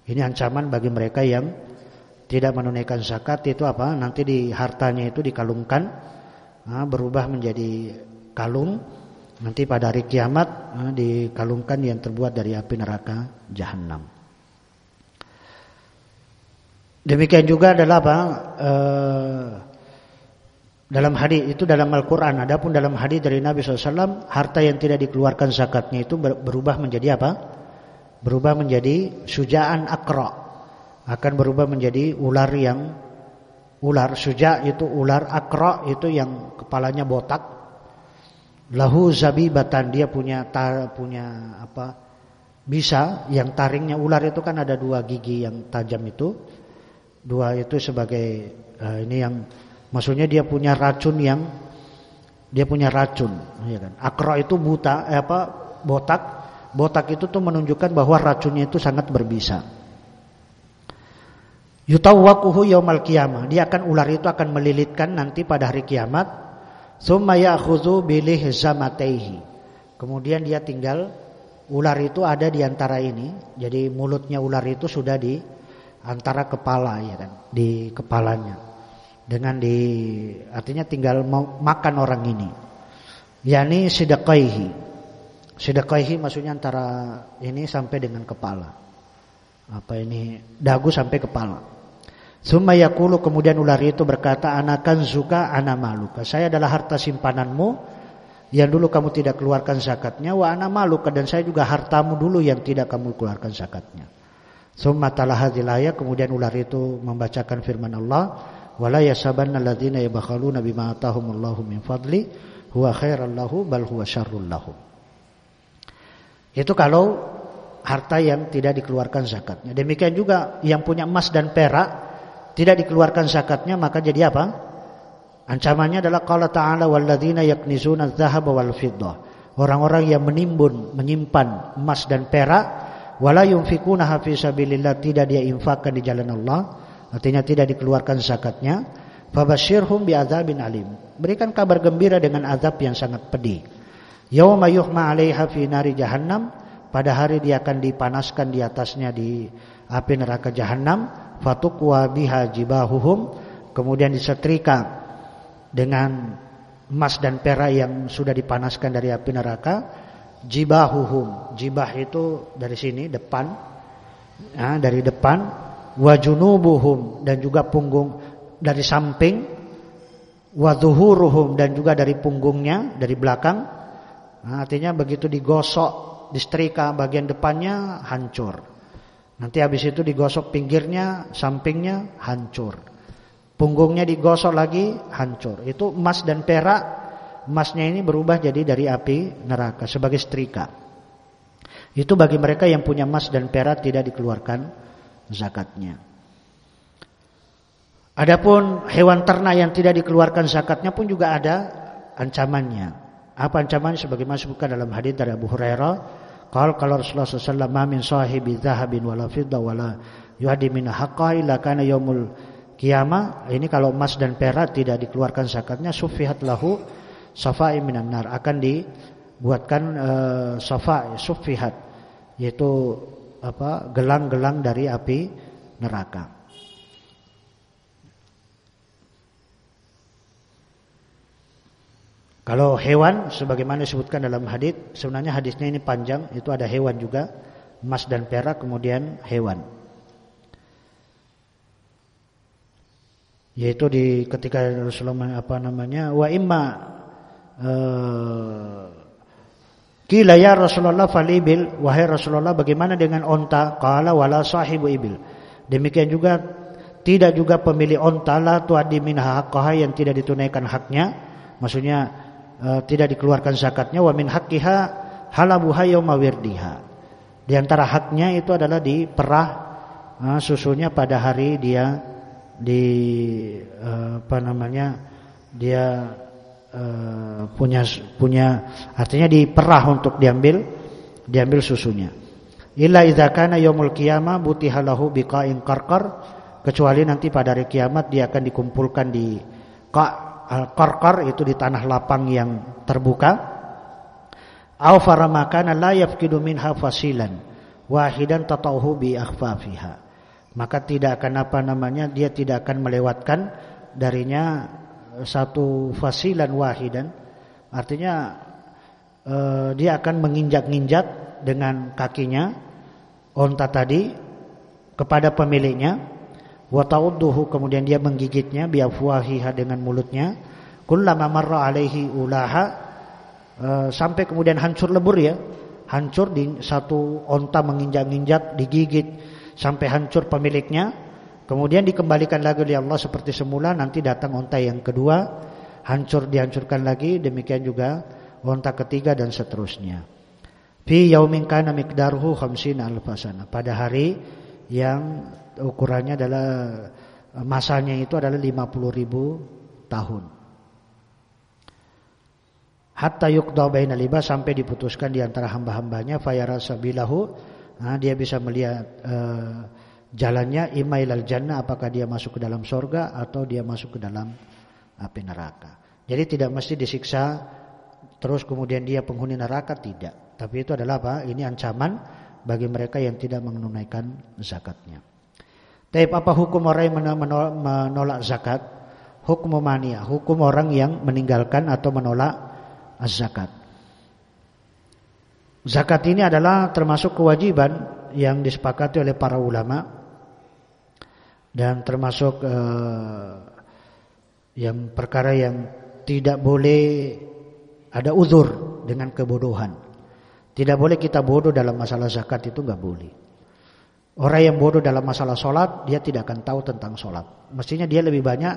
Ini ancaman bagi mereka yang tidak menunaikan zakat itu apa? Nanti di hartanya itu dikalungkan nah, berubah menjadi kalung nanti pada hari kiamat nah, dikalungkan yang terbuat dari api neraka jahanam. Demikian juga adalah apa? E, dalam hadis itu dalam Al-Qur'an. Adapun dalam hadis dari Nabi SAW harta yang tidak dikeluarkan zakatnya itu berubah menjadi apa? berubah menjadi sujaan akra. Akan berubah menjadi ular yang ular suja itu ular akra itu yang kepalanya botak. Lahu zabibatan dia punya tar, punya apa? Bisa yang taringnya ular itu kan ada dua gigi yang tajam itu. Dua itu sebagai uh, ini yang maksudnya dia punya racun yang dia punya racun ya kan akra itu buta eh, apa botak botak itu tuh menunjukkan bahwa racunnya itu sangat berbisa. Yutawwaquhu yaumal qiyamah. Dia akan ular itu akan melilitkan nanti pada hari kiamat. Tsumma ya'khudhu bilih zamataihi. Kemudian dia tinggal ular itu ada di antara ini. Jadi mulutnya ular itu sudah di antara kepala ya kan, di kepalanya. Dengan di artinya tinggal makan orang ini. Yani sidaqaihi. Sedekaihi maksudnya antara ini sampai dengan kepala. Apa ini dagu sampai kepala. Summa yakulu kemudian ular itu berkata anakan suka ana maluka. Saya adalah harta simpananmu yang dulu kamu tidak keluarkan zakatnya wa ana maluka dan saya juga hartamu dulu yang tidak kamu keluarkan zakatnya. Summa talah ayat kemudian ular itu membacakan firman Allah wala yasabanna alladziina yabkhaluna bima atahumullahu min fadli huwa khairal lahu bal huwa syarrul lahum. Itu kalau harta yang tidak dikeluarkan zakatnya. Demikian juga yang punya emas dan perak tidak dikeluarkan zakatnya maka jadi apa? Ancamannya adalah qala ta'ala walladzina yaknizuna adh-dhahaba wal fiddah. Orang-orang yang menimbun, menyimpan emas dan perak wala yunfikuna fi sabilillah tidak dia infakkan di jalan Allah, artinya tidak dikeluarkan zakatnya, fabashshirhum bi'adzabin alim. Berikan kabar gembira dengan azab yang sangat pedih. Yauma yuhma 'alaiha fi nari jahannam, pada hari dia akan dipanaskan di atasnya di api neraka jahanam, fatukwa biha jibahuhum, kemudian disetrika dengan emas dan perak yang sudah dipanaskan dari api neraka. Jibahuhum. Jibah itu dari sini depan. Ya, dari depan wajunubuhum dan juga punggung dari samping wadhuhuruhum dan juga dari punggungnya dari belakang nah, artinya begitu digosok disetrika bagian depannya hancur nanti habis itu digosok pinggirnya sampingnya hancur Punggungnya digosok lagi hancur. Itu emas dan perak. Emasnya ini berubah jadi dari api neraka sebagai setrika. Itu bagi mereka yang punya emas dan perak tidak dikeluarkan zakatnya. Adapun hewan ternak yang tidak dikeluarkan zakatnya pun juga ada ancamannya. Apa ancamannya sebagaimana disebutkan dalam hadis dari Abu Hurairah, kalau kalau Rasulullah SAW min sahibi dhahabin wala fidda wala yuhadi min kana yaumul kiamah ini kalau emas dan perak tidak dikeluarkan zakatnya sufihat lahu safai minan nar akan dibuatkan uh, safa sufihat yaitu apa gelang-gelang dari api neraka. Kalau hewan sebagaimana disebutkan dalam hadis, sebenarnya hadisnya ini panjang, itu ada hewan juga, emas dan perak kemudian hewan. yaitu di ketika Rasulullah apa namanya wa imma uh, Kila ya Rasulullah falibil wahai Rasulullah bagaimana dengan onta? Qala wala sahibu ibil. Demikian juga tidak juga pemilik onta la tuaddi minha haqqaha yang tidak ditunaikan haknya. Maksudnya uh, tidak dikeluarkan zakatnya. Wa min haqqiha halabuha yauma wirdiha. Di antara haknya itu adalah diperah uh, susunya pada hari dia di uh, apa namanya dia uh, punya punya artinya diperah untuk diambil diambil susunya. Illa idza kana yaumul qiyamah butihalahu biqa'in qarqar kecuali nanti pada hari kiamat dia akan dikumpulkan di qarqar itu di tanah lapang yang terbuka. Aw faramakana la yafqidu minha fasilan wahidan tatauhu bi akhfafiha maka tidak akan apa namanya dia tidak akan melewatkan darinya satu fasilan wahidan artinya eh, dia akan menginjak-injak dengan kakinya onta tadi kepada pemiliknya wa ta'udduhu kemudian dia menggigitnya biafwahiha dengan mulutnya kullama marra alaihi ulaha eh, sampai kemudian hancur lebur ya. Hancur di satu onta menginjak-injak digigit sampai hancur pemiliknya, kemudian dikembalikan lagi oleh Allah seperti semula, nanti datang onta yang kedua, hancur dihancurkan lagi, demikian juga onta ketiga dan seterusnya. Fi yaumin kana miqdaruhu khamsina alfasana. Pada hari yang ukurannya adalah masanya itu adalah 50 ribu tahun. Hatta yuqda baina liba sampai diputuskan di antara hamba-hambanya fayara sabilahu Nah, dia bisa melihat uh, jalannya imailal jannah apakah dia masuk ke dalam sorga atau dia masuk ke dalam api neraka. Jadi tidak mesti disiksa terus kemudian dia penghuni neraka tidak. Tapi itu adalah apa? Ini ancaman bagi mereka yang tidak menunaikan zakatnya. Tapi apa hukum orang yang menolak zakat? Hukum mania, hukum orang yang meninggalkan atau menolak zakat. Zakat ini adalah termasuk kewajiban yang disepakati oleh para ulama dan termasuk uh, yang perkara yang tidak boleh ada uzur dengan kebodohan. Tidak boleh kita bodoh dalam masalah zakat itu nggak boleh. Orang yang bodoh dalam masalah sholat dia tidak akan tahu tentang sholat. Mestinya dia lebih banyak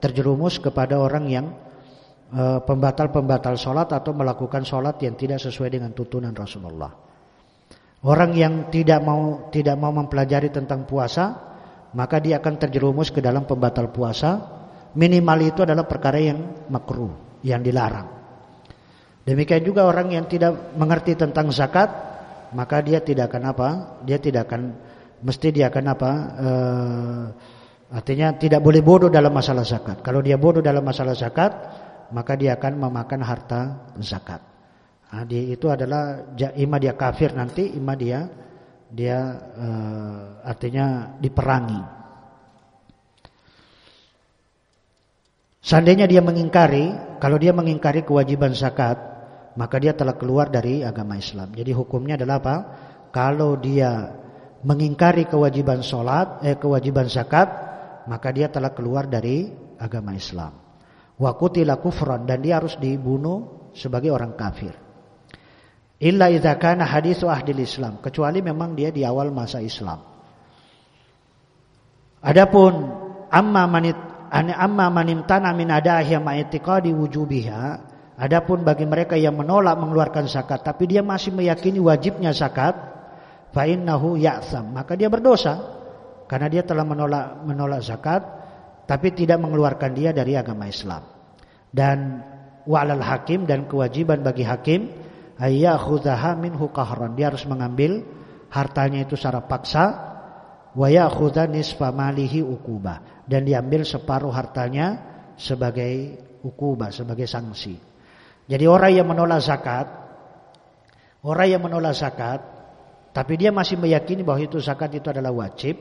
terjerumus kepada orang yang Eh, pembatal-pembatal sholat atau melakukan sholat yang tidak sesuai dengan tuntunan Rasulullah Orang yang tidak mau tidak mau mempelajari tentang puasa, maka dia akan terjerumus ke dalam pembatal puasa. Minimal itu adalah perkara yang makruh, yang dilarang. Demikian juga orang yang tidak mengerti tentang zakat, maka dia tidak akan apa? Dia tidak akan mesti dia akan apa? Uh, artinya tidak boleh bodoh dalam masalah zakat. Kalau dia bodoh dalam masalah zakat, maka dia akan memakan harta zakat. Nah, dia itu adalah ima dia kafir nanti, ima dia dia uh, artinya diperangi. Seandainya dia mengingkari, kalau dia mengingkari kewajiban zakat, maka dia telah keluar dari agama Islam. Jadi hukumnya adalah apa? Kalau dia mengingkari kewajiban sholat, eh, kewajiban zakat, maka dia telah keluar dari agama Islam. Wa qutila kufran dan dia harus dibunuh sebagai orang kafir. Illa idza kana haditsu ahdil Islam, kecuali memang dia di awal masa Islam. Adapun amma manit amma manimtana min adahi i'tiqadi wujubiha, adapun bagi mereka yang menolak mengeluarkan zakat tapi dia masih meyakini wajibnya zakat, fa innahu ya'sam, maka dia berdosa karena dia telah menolak menolak zakat tapi tidak mengeluarkan dia dari agama Islam. Dan wa'alal hakim dan kewajiban bagi hakim ayyakhudhaha minhu. Dia harus mengambil hartanya itu secara paksa wa ya'khudha nisfa malihi ukubah dan diambil separuh hartanya sebagai ukubah, sebagai sanksi. Jadi orang yang menolak zakat, orang yang menolak zakat tapi dia masih meyakini bahwa itu zakat itu adalah wajib,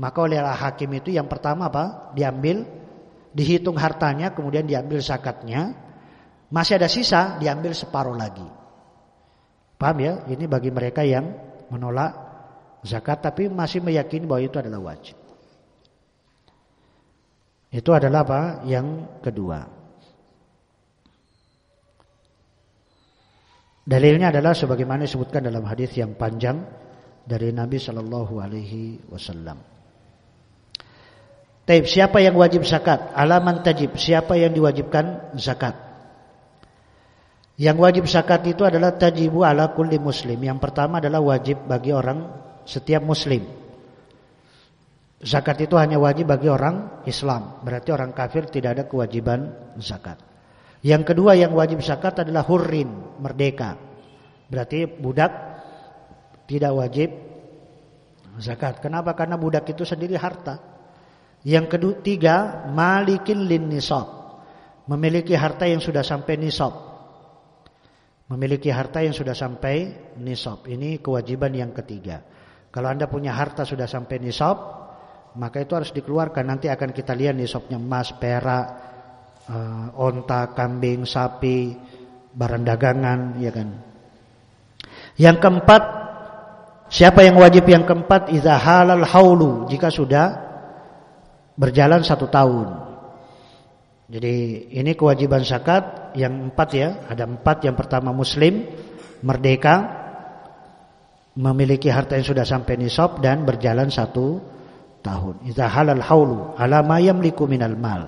maka oleh hakim itu yang pertama apa? Diambil dihitung hartanya, kemudian diambil zakatnya. Masih ada sisa, diambil separuh lagi. Paham ya? Ini bagi mereka yang menolak zakat tapi masih meyakini bahwa itu adalah wajib. Itu adalah apa? Yang kedua. Dalilnya adalah sebagaimana disebutkan dalam hadis yang panjang dari Nabi Shallallahu Alaihi Wasallam. Taib siapa yang wajib zakat? Alaman tajib siapa yang diwajibkan zakat? Yang wajib zakat itu adalah tajibu ala kulli muslim. Yang pertama adalah wajib bagi orang setiap muslim. Zakat itu hanya wajib bagi orang Islam. Berarti orang kafir tidak ada kewajiban zakat. Yang kedua yang wajib zakat adalah hurrin, merdeka. Berarti budak tidak wajib zakat. Kenapa? Karena budak itu sendiri harta. Yang ketiga, malikin lin nisab. Memiliki harta yang sudah sampai nisab memiliki harta yang sudah sampai nisab. Ini kewajiban yang ketiga. Kalau Anda punya harta sudah sampai nisab, maka itu harus dikeluarkan. Nanti akan kita lihat nisabnya emas, perak, uh, onta, kambing, sapi, barang dagangan, ya kan. Yang keempat, siapa yang wajib yang keempat? Iza halal haulu, jika sudah berjalan satu tahun. Jadi ini kewajiban zakat yang empat ya, ada empat. Yang pertama muslim, merdeka, memiliki harta yang sudah sampai nisab dan berjalan satu tahun. Iza halal haulu ala ma minal mal.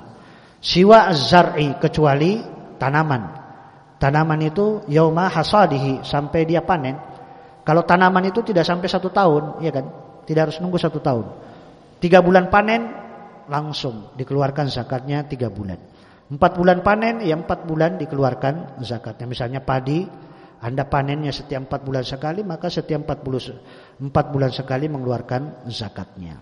Siwa az-zar'i kecuali tanaman. Tanaman itu yauma hasadihi sampai dia panen. Kalau tanaman itu tidak sampai satu tahun, ya kan? Tidak harus nunggu satu tahun. Tiga bulan panen, langsung dikeluarkan zakatnya tiga bulan. Empat bulan panen, ya empat bulan dikeluarkan zakatnya. Misalnya padi, anda panennya setiap empat bulan sekali, maka setiap empat, bulan, empat bulan sekali mengeluarkan zakatnya.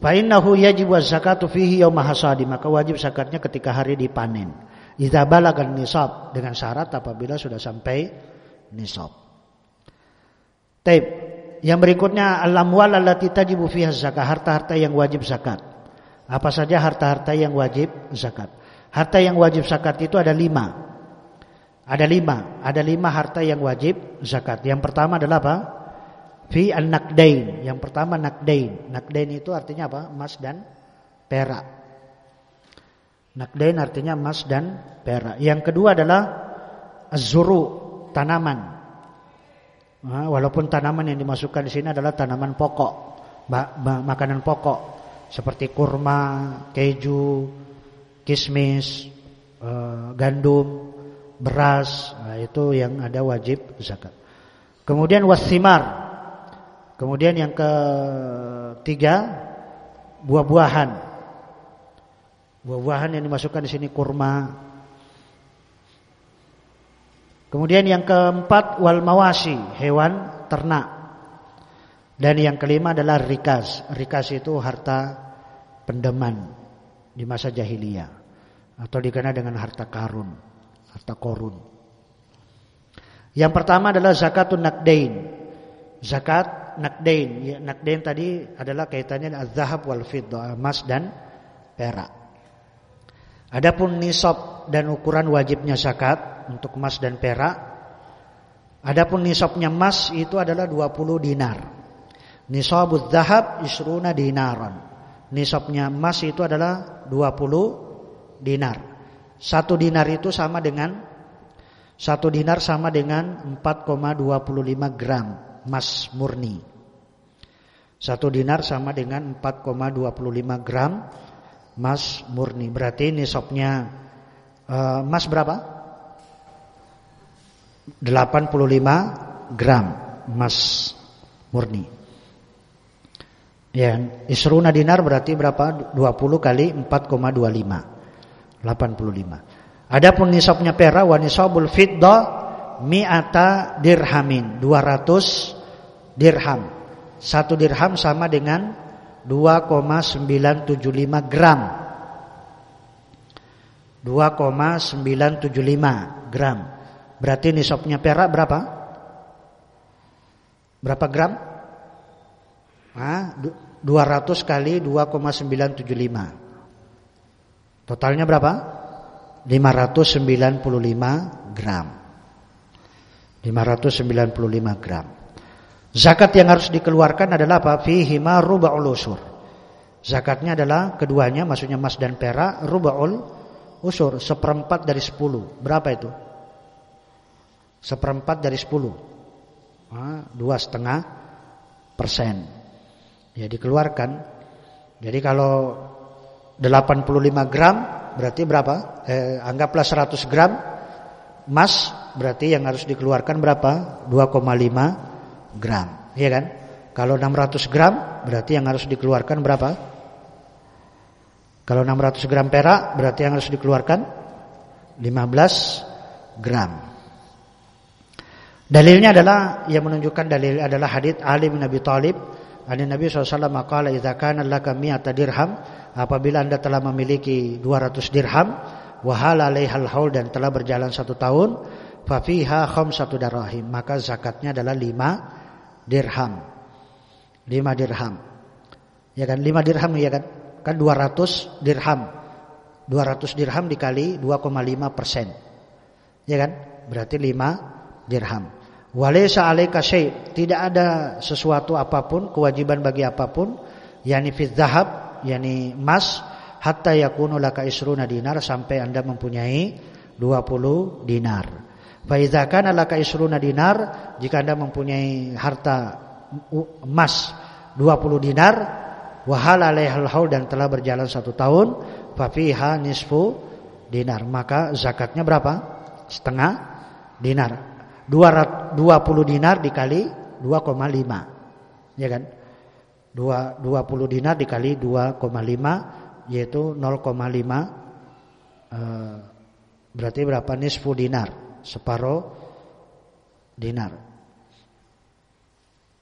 Fa'innahu yajibu zakatu fihi maka wajib zakatnya ketika hari dipanen. Idza balagan nisab dengan syarat apabila sudah sampai nisab. Taib yang berikutnya al-amwal allati tajibu zakat, harta-harta yang wajib zakat. Apa saja harta-harta yang wajib zakat? Harta yang wajib zakat itu ada lima. Ada lima, ada lima harta yang wajib zakat. Yang pertama adalah apa? Fi an-nakdain. Yang pertama nakdain. Nakdain itu artinya apa? Emas dan perak. Nakdain artinya emas dan perak. Yang kedua adalah azuru, tanaman. Walaupun tanaman yang dimasukkan di sini adalah tanaman pokok, makanan pokok seperti kurma, keju, kismis, eh, gandum, beras, nah itu yang ada wajib zakat. Kemudian wasimar. Kemudian yang ketiga buah-buahan. Buah-buahan yang dimasukkan di sini kurma. Kemudian yang keempat wal mawasi, hewan ternak. Dan yang kelima adalah rikas. Rikas itu harta pendeman di masa jahiliyah atau dikenal dengan harta karun, harta korun. Yang pertama adalah zakatun nakdain. Zakat nakdain. Ya, nakdain tadi adalah kaitannya az-zahab wal fiddah, emas dan perak. Adapun nisab dan ukuran wajibnya zakat untuk emas dan perak. Adapun nisabnya emas itu adalah 20 dinar. Nisabuz zahab isruna dinaran. Nisabnya emas itu adalah 20 dinar. Satu dinar itu sama dengan satu dinar sama dengan 4,25 gram emas murni. Satu dinar sama dengan 4,25 gram emas murni. Berarti nisabnya uh, emas berapa? 85 gram emas murni. Ya, isruna dinar berarti berapa? 20 kali 4,25. 85. Adapun nisabnya perak wa nisabul fiddah mi'ata dirhamin, 200 dirham. Satu dirham sama dengan 2,975 gram. 2,975 gram. Berarti nisabnya perak berapa? Berapa gram? 200 kali 2,975. Totalnya berapa? 595 gram. 595 gram. Zakat yang harus dikeluarkan adalah apa? Fihi ma ruba'ul usur. Zakatnya adalah keduanya maksudnya emas dan perak ruba'ul usur, seperempat dari sepuluh. Berapa itu? Seperempat dari sepuluh. Dua setengah persen ya dikeluarkan. Jadi kalau 85 gram berarti berapa? Eh, anggaplah 100 gram emas berarti yang harus dikeluarkan berapa? 2,5 gram, iya kan? Kalau 600 gram berarti yang harus dikeluarkan berapa? Kalau 600 gram perak berarti yang harus dikeluarkan 15 gram. Dalilnya adalah yang menunjukkan dalil adalah hadits Ali bin Abi Thalib Nabi SAW maqala idza kana laka mi'ata dirham apabila Anda telah memiliki 200 dirham wa halaihal haul dan telah berjalan satu tahun fa fiha khamsatu darahim maka zakatnya adalah 5 dirham. 5 dirham. Ya kan 5 dirham ya kan? Kan 200 dirham. 200 dirham dikali 2,5 persen. Ya kan? Berarti 5 dirham. Walaysa alaika syai', tidak ada sesuatu apa pun, kewajiban bagi apa pun, yani fi zahab, yani emas, hatta yakunu laka isruna dinar sampai Anda mempunyai 20 dinar. Fa idza kana laka isruna dinar, jika Anda mempunyai harta emas 20 dinar, wa hal alaihal haul dan telah berjalan satu tahun, fa fiha nisfu dinar, maka zakatnya berapa? Setengah dinar. 20 dinar dikali 2,5. Ya kan? 2 20 dinar dikali 2,5 yaitu 0,5 eh, berarti berapa nisfu dinar? Separuh dinar.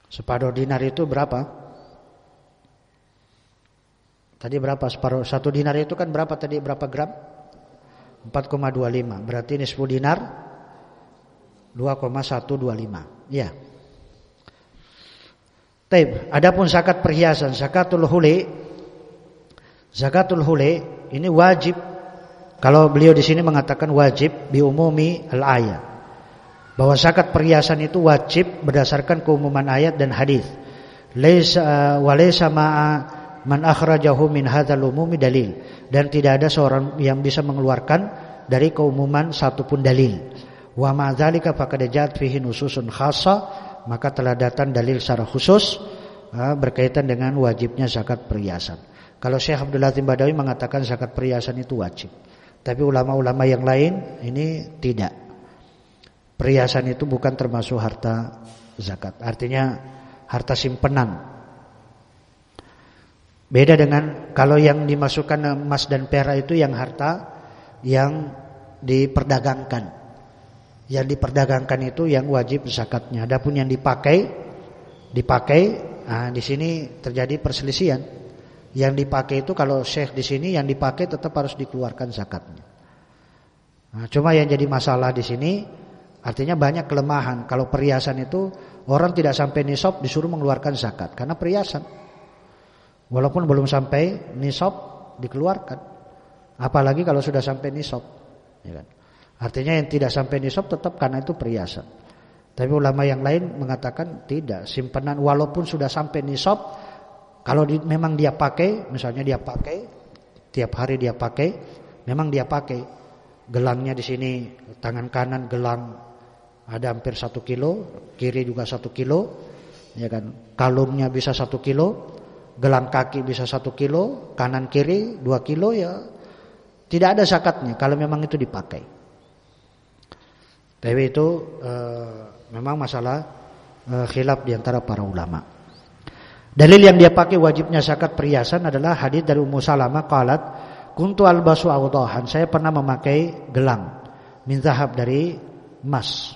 Separuh dinar itu berapa? Tadi berapa separuh? Satu dinar itu kan berapa tadi? Berapa gram? 4,25. Berarti nisfu dinar 2,125. Ya. Taib, adapun zakat perhiasan, zakatul huli, zakatul huli ini wajib. Kalau beliau di sini mengatakan wajib biumumi al-ayat. Bahwa zakat perhiasan itu wajib berdasarkan keumuman ayat dan hadis. Laisa walaysa ma'a man akhrajahu min hadzal umumi dalil dan tidak ada seorang yang bisa mengeluarkan dari keumuman satupun dalil. Wa ma dzalika faqad jat fihi nususun khassa, maka telah datang dalil secara khusus berkaitan dengan wajibnya zakat perhiasan. Kalau Syekh Abdul Latif Badawi mengatakan zakat perhiasan itu wajib. Tapi ulama-ulama yang lain ini tidak. perhiasan itu bukan termasuk harta zakat. Artinya harta simpenan. Beda dengan kalau yang dimasukkan emas dan perak itu yang harta yang diperdagangkan. Yang diperdagangkan itu yang wajib zakatnya. Adapun yang dipakai dipakai nah di sini terjadi perselisihan. Yang dipakai itu kalau syekh di sini yang dipakai tetap harus dikeluarkan zakatnya. Nah, cuma yang jadi masalah di sini artinya banyak kelemahan. Kalau perhiasan itu orang tidak sampai nisab disuruh mengeluarkan zakat karena perhiasan. Walaupun belum sampai nisab dikeluarkan. Apalagi kalau sudah sampai nisab, ya kan? Artinya yang tidak sampai nisab tetap karena itu perhiasan. Tapi ulama yang lain mengatakan tidak, simpanan walaupun sudah sampai nisab kalau di, memang dia pakai, misalnya dia pakai tiap hari dia pakai, memang dia pakai gelangnya di sini tangan kanan gelang ada hampir satu kilo, kiri juga satu kilo, ya kan. Kalungnya bisa satu kilo, gelang kaki bisa satu kilo, kanan kiri dua kilo ya tidak ada zakatnya kalau memang itu dipakai. Tapi itu e, memang masalah e, khilaf di antara para ulama. Dalil yang dia pakai wajibnya zakat perhiasan adalah hadis dari Ummu Salamah qalat Kuntu albasu awdahan. Saya pernah memakai gelang min zahab dari emas.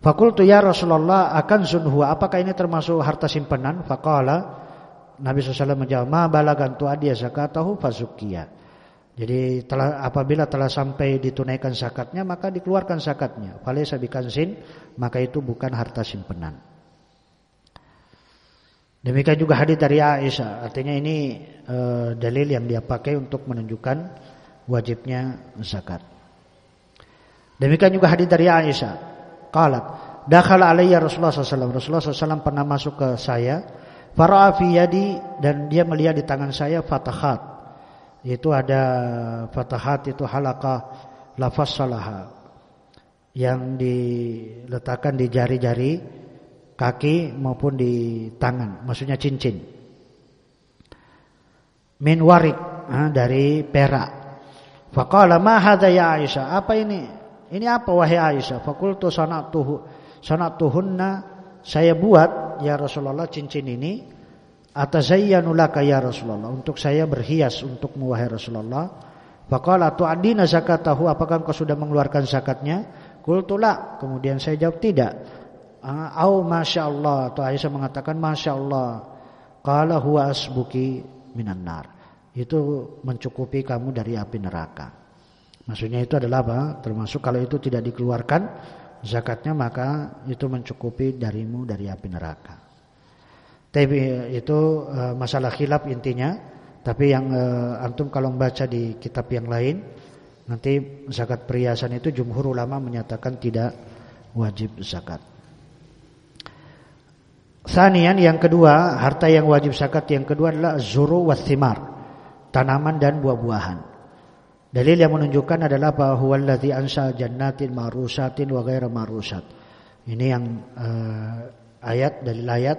Fakultu ya Rasulullah akan sunhu. Apakah ini termasuk harta simpanan? Faqala Nabi SAW menjawab, "Ma balagan tu adiya zakatahu fazukiya." Jadi telah, apabila telah sampai ditunaikan zakatnya maka dikeluarkan zakatnya. Falaysa bikansin, maka itu bukan harta simpanan. Demikian juga hadis dari Aisyah. Artinya ini e, dalil yang dia pakai untuk menunjukkan wajibnya zakat. Demikian juga hadis dari Aisyah. Qalat, dakhala alayya Rasulullah SAW. Rasulullah SAW pernah masuk ke saya. Fara'a fi yadi dan dia melihat di tangan saya fatahat. Itu ada fatahat itu halaqah lafaz salaha yang diletakkan di jari-jari kaki maupun di tangan, maksudnya cincin. Min warik dari perak. Faqala ma hadza ya Aisyah? Apa ini? Ini apa wahai Aisyah? Fakultu sanatuhu sanatuhunna saya buat ya Rasulullah cincin ini atazayyanu laka ya Rasulullah untuk saya berhias untuk wahai Rasulullah. Faqala tu'adina zakatahu apakah engkau sudah mengeluarkan zakatnya? Qultu Kemudian saya jawab tidak. Ah, au masya Allah atau Aisyah mengatakan masya Allah kalau huwa asbuki minan nar. Itu mencukupi kamu dari api neraka. Maksudnya itu adalah apa? Termasuk kalau itu tidak dikeluarkan zakatnya maka itu mencukupi darimu dari api neraka. Tapi itu uh, masalah khilaf intinya. Tapi yang uh, antum kalau membaca di kitab yang lain nanti zakat perhiasan itu jumhur ulama menyatakan tidak wajib zakat Sanian yang kedua, harta yang wajib zakat yang kedua adalah zuru wathimar, tanaman dan buah-buahan. Dalil yang menunjukkan adalah bahwa allazi ansa jannatin marusatin wa ghaira marusat. Ini yang uh, ayat dalil ayat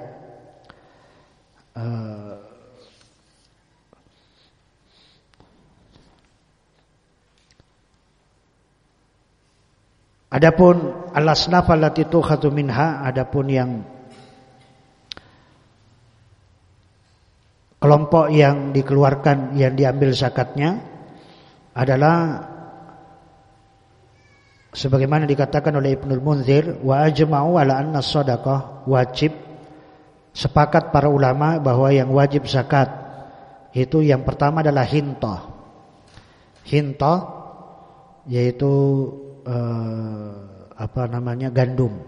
uh, Adapun al-asnaf allati tukhatu minha adapun yang kelompok yang dikeluarkan yang diambil zakatnya adalah sebagaimana dikatakan oleh Ibnu Munzir wa ajma'u ala anna shadaqah wajib. Sepakat para ulama bahwa yang wajib zakat itu yang pertama adalah hinta hinta yaitu eh, apa namanya gandum.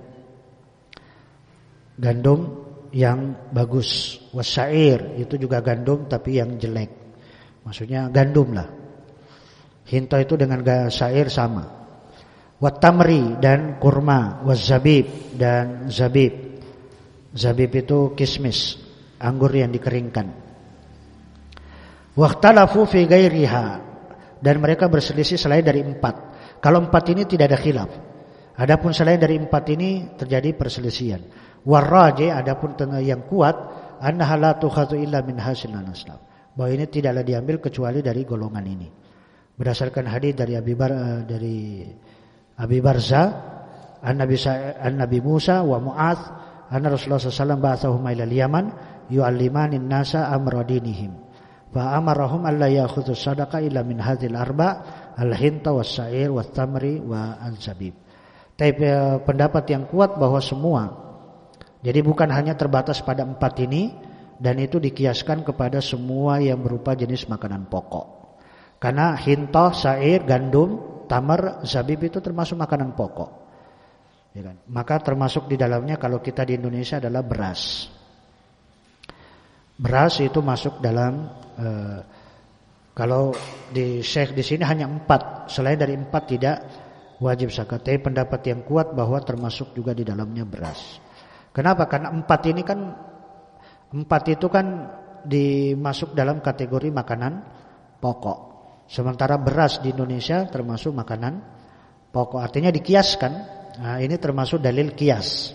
Gandum yang bagus. Wasair itu juga gandum tapi yang jelek. Maksudnya gandum lah. Hinta itu dengan syair sama. Watamri dan kurma, wazabib dan zabib. Zabib itu kismis, anggur yang dikeringkan. Waktalafu fi gairiha dan mereka berselisih selain dari empat. Kalau empat ini tidak ada khilaf. Adapun selain dari empat ini terjadi perselisihan. Warraji adapun yang kuat annaha la illa min hasil nasab. Bahwa ini tidaklah diambil kecuali dari golongan ini. Berdasarkan hadis dari Abi Bar, eh, dari Abi Barza an Nabi Nabi Musa wa Mu'adz anna Rasulullah sallallahu alaihi wasallam ila Yaman yu'allimanin nasa amradinihim fa amarahum alla ya'khudhu sadaqa illa min hadhil arba al-hinta was-sa'ir was-tamri wa al-zabib. Tapi eh, pendapat yang kuat bahwa semua jadi bukan hanya terbatas pada empat ini dan itu dikiaskan kepada semua yang berupa jenis makanan pokok. Karena hintoh, sair, gandum, tamar, zabib itu termasuk makanan pokok. Ya kan? Maka termasuk di dalamnya kalau kita di Indonesia adalah beras. Beras itu masuk dalam eh, kalau di Syekh di sini hanya empat, selain dari empat tidak wajib zakat. Tapi pendapat yang kuat bahwa termasuk juga di dalamnya beras. Kenapa? Karena empat ini kan empat itu kan dimasuk dalam kategori makanan pokok. Sementara beras di Indonesia termasuk makanan pokok. Artinya dikiaskan. Nah, ini termasuk dalil kias.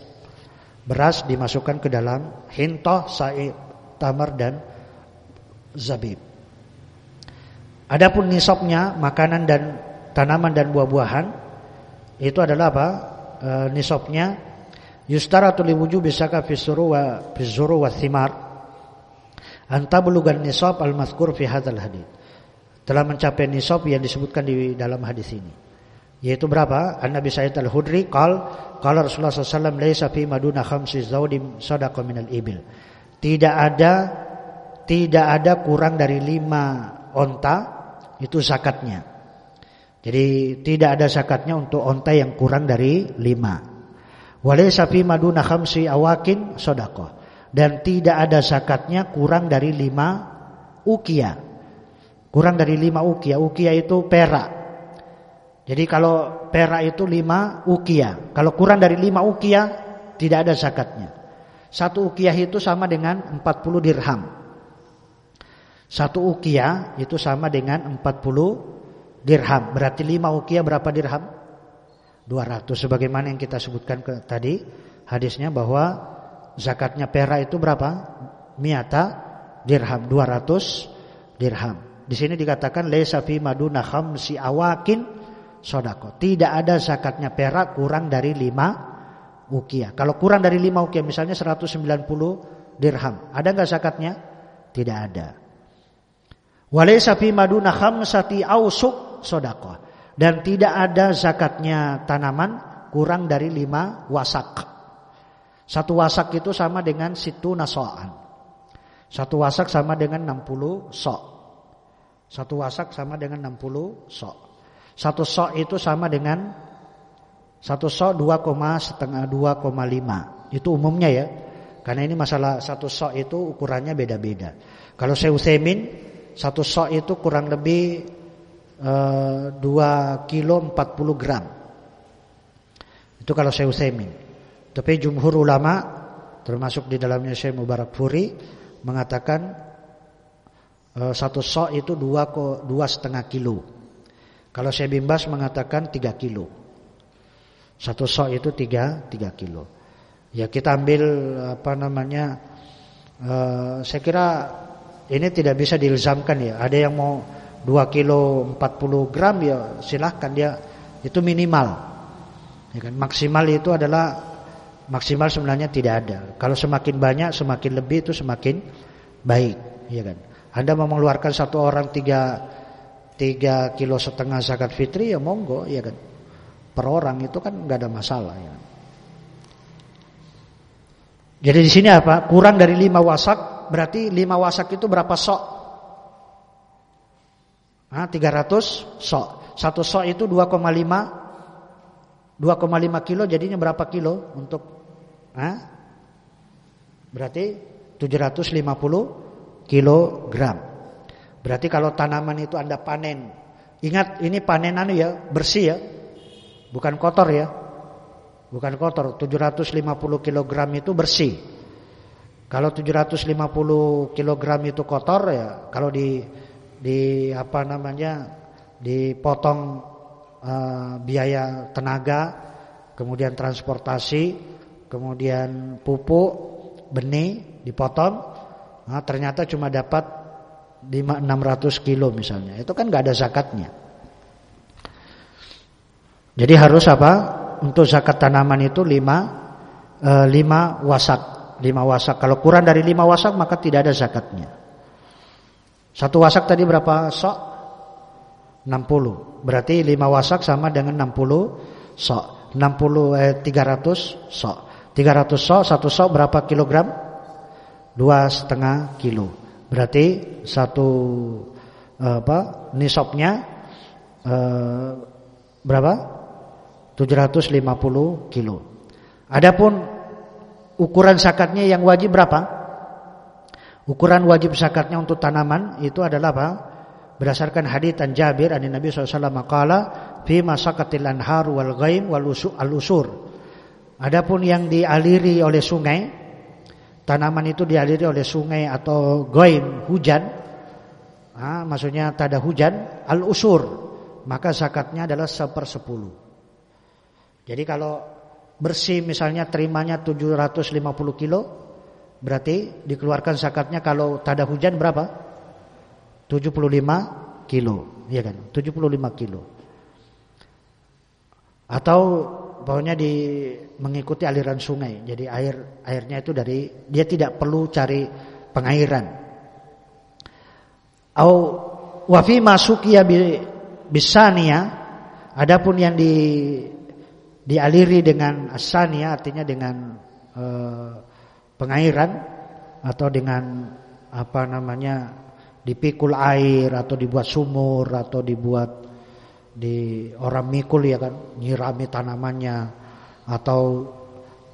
Beras dimasukkan ke dalam hintoh, sa'i, tamar dan zabib. Adapun nisabnya makanan dan tanaman dan buah-buahan itu adalah apa? E, nisabnya yustaratu liwujubi bisaka fisuru wa fisuru wa thimar anta bulugan nisab al-mazkur fi hadzal hadits telah mencapai nisab yang disebutkan di dalam hadis ini. Yaitu berapa? An-Nabi Sa'id Al-Hudri qal qala Rasulullah sallallahu alaihi wasallam fi maduna khamsi zawdim sadaqah minal ibil. Tidak ada tidak ada kurang dari lima onta itu zakatnya. Jadi tidak ada zakatnya untuk onta yang kurang dari lima. Walaysa fi maduna khamsi awakin sadaqah. Dan tidak ada zakatnya kurang dari lima ukia. Kurang dari lima ukia. Ukia itu perak. Jadi kalau perak itu lima ukia. Kalau kurang dari lima ukia tidak ada zakatnya. Satu ukiah itu sama dengan 40 dirham. Satu ukiah itu sama dengan 40 dirham. Berarti lima ukiah berapa dirham? 200 sebagaimana yang kita sebutkan ke, tadi hadisnya bahwa zakatnya perak itu berapa? Miata dirham 200 dirham. Di sini dikatakan laisa fi maduna khamsi awakin sodako. Tidak ada zakatnya perak kurang dari lima ukiah. Kalau kurang dari lima ukiah misalnya 190 dirham. Ada nggak zakatnya? Tidak ada. Walaysa fi maduna khamsati ausuk sodako. Dan tidak ada zakatnya tanaman kurang dari lima wasak. Satu wasak itu sama dengan situ nasoan. Satu wasak sama dengan 60 sok. Satu wasak sama dengan 60 sok. Satu sok itu sama dengan satu sok 2, setengah 2,5. Itu umumnya ya. Karena ini masalah satu sok itu ukurannya beda-beda. Kalau saya usemin satu sok itu kurang lebih 2 kilo 40 gram. Itu kalau saya usemin. Tapi jumhur ulama termasuk di dalamnya Syekh Mubarak Furi mengatakan Eh, satu sok itu dua dua setengah kilo. Kalau saya bimbas mengatakan tiga kilo. Satu sok itu tiga tiga kilo. Ya kita ambil apa namanya? Uh, saya kira ini tidak bisa dilzamkan ya. Ada yang mau dua kilo empat puluh gram ya silahkan dia itu minimal. Ya kan maksimal itu adalah maksimal sebenarnya tidak ada. Kalau semakin banyak semakin lebih itu semakin baik, ya kan. Anda mau mengeluarkan satu orang tiga, tiga kilo setengah zakat fitri ya monggo ya kan. Per orang itu kan nggak ada masalah ya. Jadi di sini apa? Kurang dari lima wasak berarti lima wasak itu berapa sok? Nah, 300 sok. Satu sok itu 2,5 2,5 kilo jadinya berapa kilo untuk Hah? Berarti 750 kilogram. Berarti kalau tanaman itu Anda panen, ingat ini panenan ya, bersih ya. Bukan kotor ya. Bukan kotor, 750 kilogram itu bersih. Kalau 750 kilogram itu kotor ya, kalau di di apa namanya? dipotong uh, biaya tenaga, kemudian transportasi, kemudian pupuk, benih dipotong Nah, ternyata cuma dapat 5, 600 kilo misalnya. Itu kan nggak ada zakatnya. Jadi harus apa? untuk zakat tanaman itu lima e, lima wasak, lima wasak. Kalau kurang dari lima wasak maka tidak ada zakatnya. Satu wasak tadi berapa sok? 60. Berarti lima wasak sama dengan 60 sok. 60 eh 300 sok. 300 sok, satu sok berapa kilogram? Dua setengah kilo. Berarti satu eh, apa? Nisabnya eh, berapa? 750 kilo. Adapun ukuran zakatnya yang wajib berapa? Ukuran wajib zakatnya untuk tanaman itu adalah apa? Berdasarkan hadis an Jabir an Nabi SAW maqala fi masakatil anhar wal ghaim wal al usur. Adapun yang dialiri oleh sungai, tanaman itu dialiri oleh sungai atau ghaim hujan, ah, maksudnya tak ada hujan, al usur, maka zakatnya adalah sepersepuluh. Jadi kalau bersih misalnya terimanya 750 kilo, berarti dikeluarkan zakatnya kalau tak hujan berapa? 75 kilo, iya kan? 75 kilo. Atau pokoknya di mengikuti aliran sungai. Jadi air airnya itu dari dia tidak perlu cari pengairan. Au wa fi masukiya bisania adapun yang di dialiri dengan asania artinya dengan e, pengairan atau dengan apa namanya dipikul air atau dibuat sumur atau dibuat di orang mikul ya kan nyirami tanamannya atau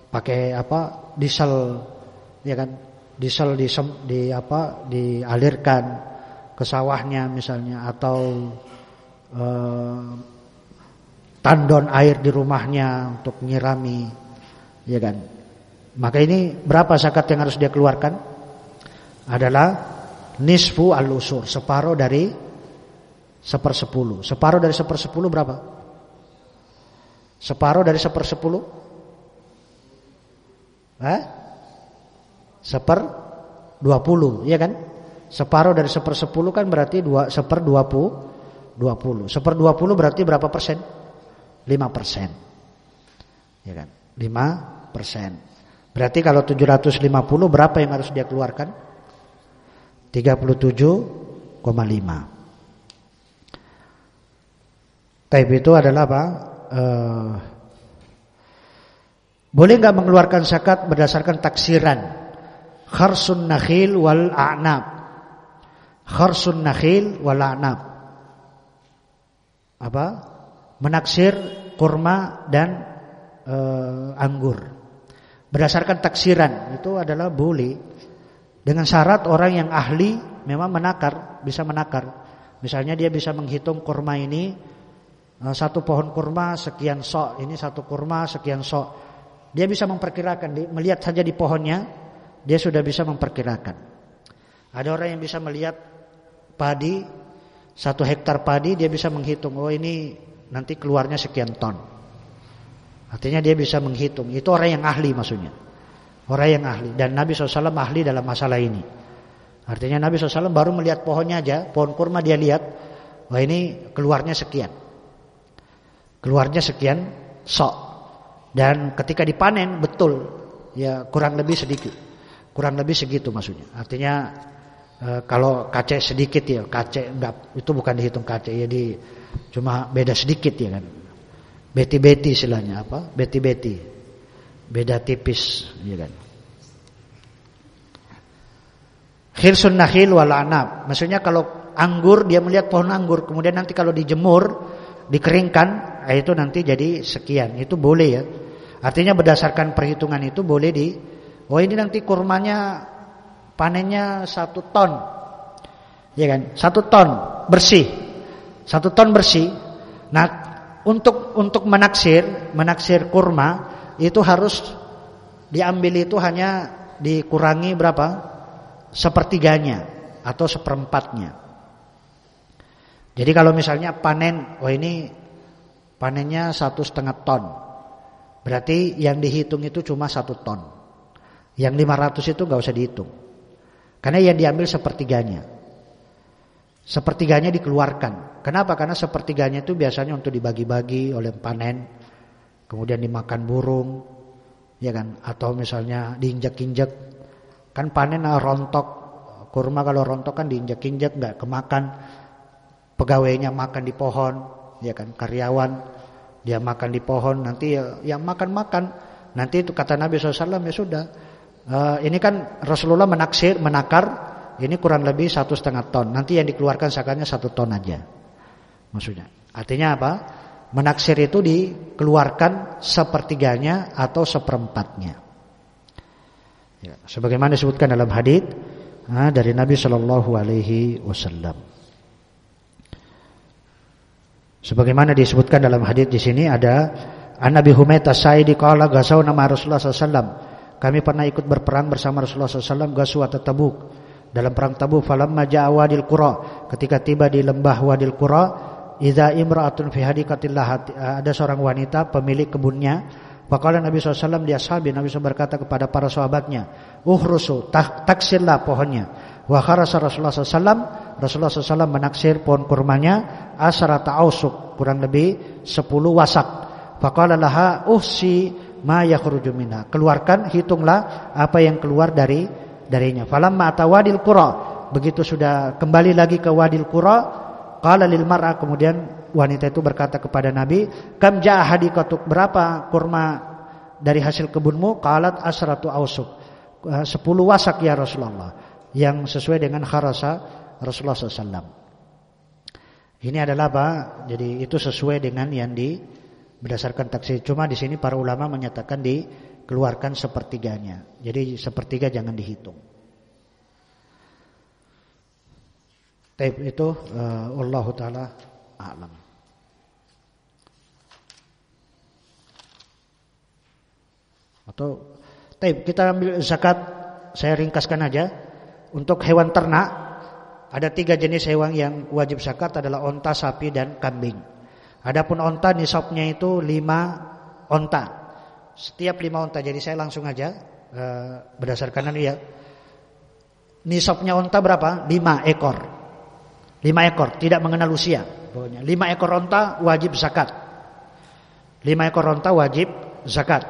pakai apa diesel ya kan diesel di, di apa dialirkan ke sawahnya misalnya atau eh, tandon air di rumahnya untuk nyirami ya kan maka ini berapa zakat yang harus dia keluarkan adalah nisfu al-usur separuh dari Sepersepuluh. Separuh dari sepersepuluh berapa? Separuh dari sepersepuluh? Eh? Seper dua puluh, iya kan? Separuh dari sepersepuluh kan berarti dua seper dua puluh, dua puluh. Seper dua puluh berarti berapa persen? Lima persen, ya kan? Lima persen. Berarti kalau tujuh ratus lima puluh berapa yang harus dia keluarkan? Tiga puluh tujuh koma lima. Taib itu adalah apa? Uh, boleh nggak mengeluarkan zakat berdasarkan taksiran? Kharsun nakhil wal a'nab. Kharsun nakhil wal a'nab. Apa? Menaksir kurma dan uh, anggur. Berdasarkan taksiran itu adalah boleh dengan syarat orang yang ahli memang menakar, bisa menakar. Misalnya dia bisa menghitung kurma ini Eh, satu pohon kurma sekian sok, ini satu kurma sekian sok. Dia bisa memperkirakan, melihat saja di pohonnya, dia sudah bisa memperkirakan. Ada orang yang bisa melihat padi, satu hektar padi, dia bisa menghitung, oh ini nanti keluarnya sekian ton. Artinya dia bisa menghitung. Itu orang yang ahli maksudnya. Orang yang ahli. Dan Nabi SAW ahli dalam masalah ini. Artinya Nabi SAW baru melihat pohonnya aja, pohon kurma dia lihat, wah ini keluarnya sekian keluarnya sekian sok dan ketika dipanen betul ya kurang lebih sedikit kurang lebih segitu maksudnya artinya e, kalau kacek sedikit ya kacek enggak itu bukan dihitung kacek ya di cuma beda sedikit ya kan beti-beti istilahnya apa beti-beti beda tipis ya kan khilsun nakhil wal anab maksudnya kalau anggur dia melihat pohon anggur kemudian nanti kalau dijemur dikeringkan Eh, itu nanti jadi sekian. Itu boleh ya. Artinya berdasarkan perhitungan itu boleh di Oh ini nanti kurmanya panennya satu ton, ya kan? Satu ton bersih, satu ton bersih. Nah untuk untuk menaksir menaksir kurma itu harus diambil itu hanya dikurangi berapa? Sepertiganya atau seperempatnya. Jadi kalau misalnya panen, oh ini Panennya satu setengah ton. Berarti yang dihitung itu cuma satu ton. Yang 500 itu nggak usah dihitung. Karena yang diambil sepertiganya. Sepertiganya dikeluarkan. Kenapa? Karena sepertiganya itu biasanya untuk dibagi-bagi oleh panen. kemudian dimakan burung, ya kan? Atau misalnya diinjak-injak, kan panen rontok kurma kalau rontok kan diinjak-injak nggak kemakan, pegawainya makan di pohon, ya kan? Karyawan dia makan di pohon, nanti ya, yang makan-makan, nanti itu kata Nabi SAW ya sudah. Uh, ini kan Rasulullah menaksir, menakar, ini kurang lebih satu setengah ton. Nanti yang dikeluarkan sakanya satu ton aja, maksudnya. Artinya apa? Menaksir itu dikeluarkan sepertiganya atau seperempatnya. Ya, sebagaimana disebutkan dalam hadis nah, dari Nabi Shallallahu Alaihi Wasallam. Sebagaimana disebutkan dalam hadis di sini ada An Nabi Humayt As-Sa'idi qala gasau nama Rasulullah SAW. Kami pernah ikut berperang bersama Rasulullah SAW atau Tabuk. Dalam perang Tabuk falamma ja'a wadil qura. Ketika tiba di lembah Wadil Qura, Idza imra'atun fi hadikatillah ada seorang wanita pemilik kebunnya. Faqala Nabi SAW dia sahabat Nabi SAW berkata kepada para sahabatnya, "Uhrusu, tak, taksirlah pohonnya." Wa kharasa Rasulullah SAW, Rasulullah SAW menaksir pohon kurmanya asrata ausuk, kurang lebih 10 wasak. Faqala laha uhsi ma yakhruju minha. Keluarkan, hitunglah apa yang keluar dari darinya. Falamma atawadil qura, begitu sudah kembali lagi ke Wadil Qura, Qala lil mar'a kemudian wanita itu berkata kepada Nabi, "Kam ja'a hadikatuk? Berapa kurma dari hasil kebunmu?" Qalat asratu ausuk. Eh, sepuluh wasak ya Rasulullah. Yang sesuai dengan kharasa Rasulullah SAW. Ini adalah apa? Jadi itu sesuai dengan yang di berdasarkan taksi. Cuma di sini para ulama menyatakan dikeluarkan sepertiganya. Jadi sepertiga jangan dihitung. Taib itu uh, Allah taala alam. Atau taib kita ambil zakat saya ringkaskan aja untuk hewan ternak ada tiga jenis hewan yang wajib zakat adalah onta, sapi dan kambing. Adapun onta nisabnya itu lima onta. Setiap lima onta. Jadi saya langsung aja uh, berdasarkan ini ya. Nisabnya onta berapa? Lima ekor. Lima ekor, tidak mengenal usia. Pokoknya. Lima ekor onta wajib zakat. Lima ekor onta wajib zakat.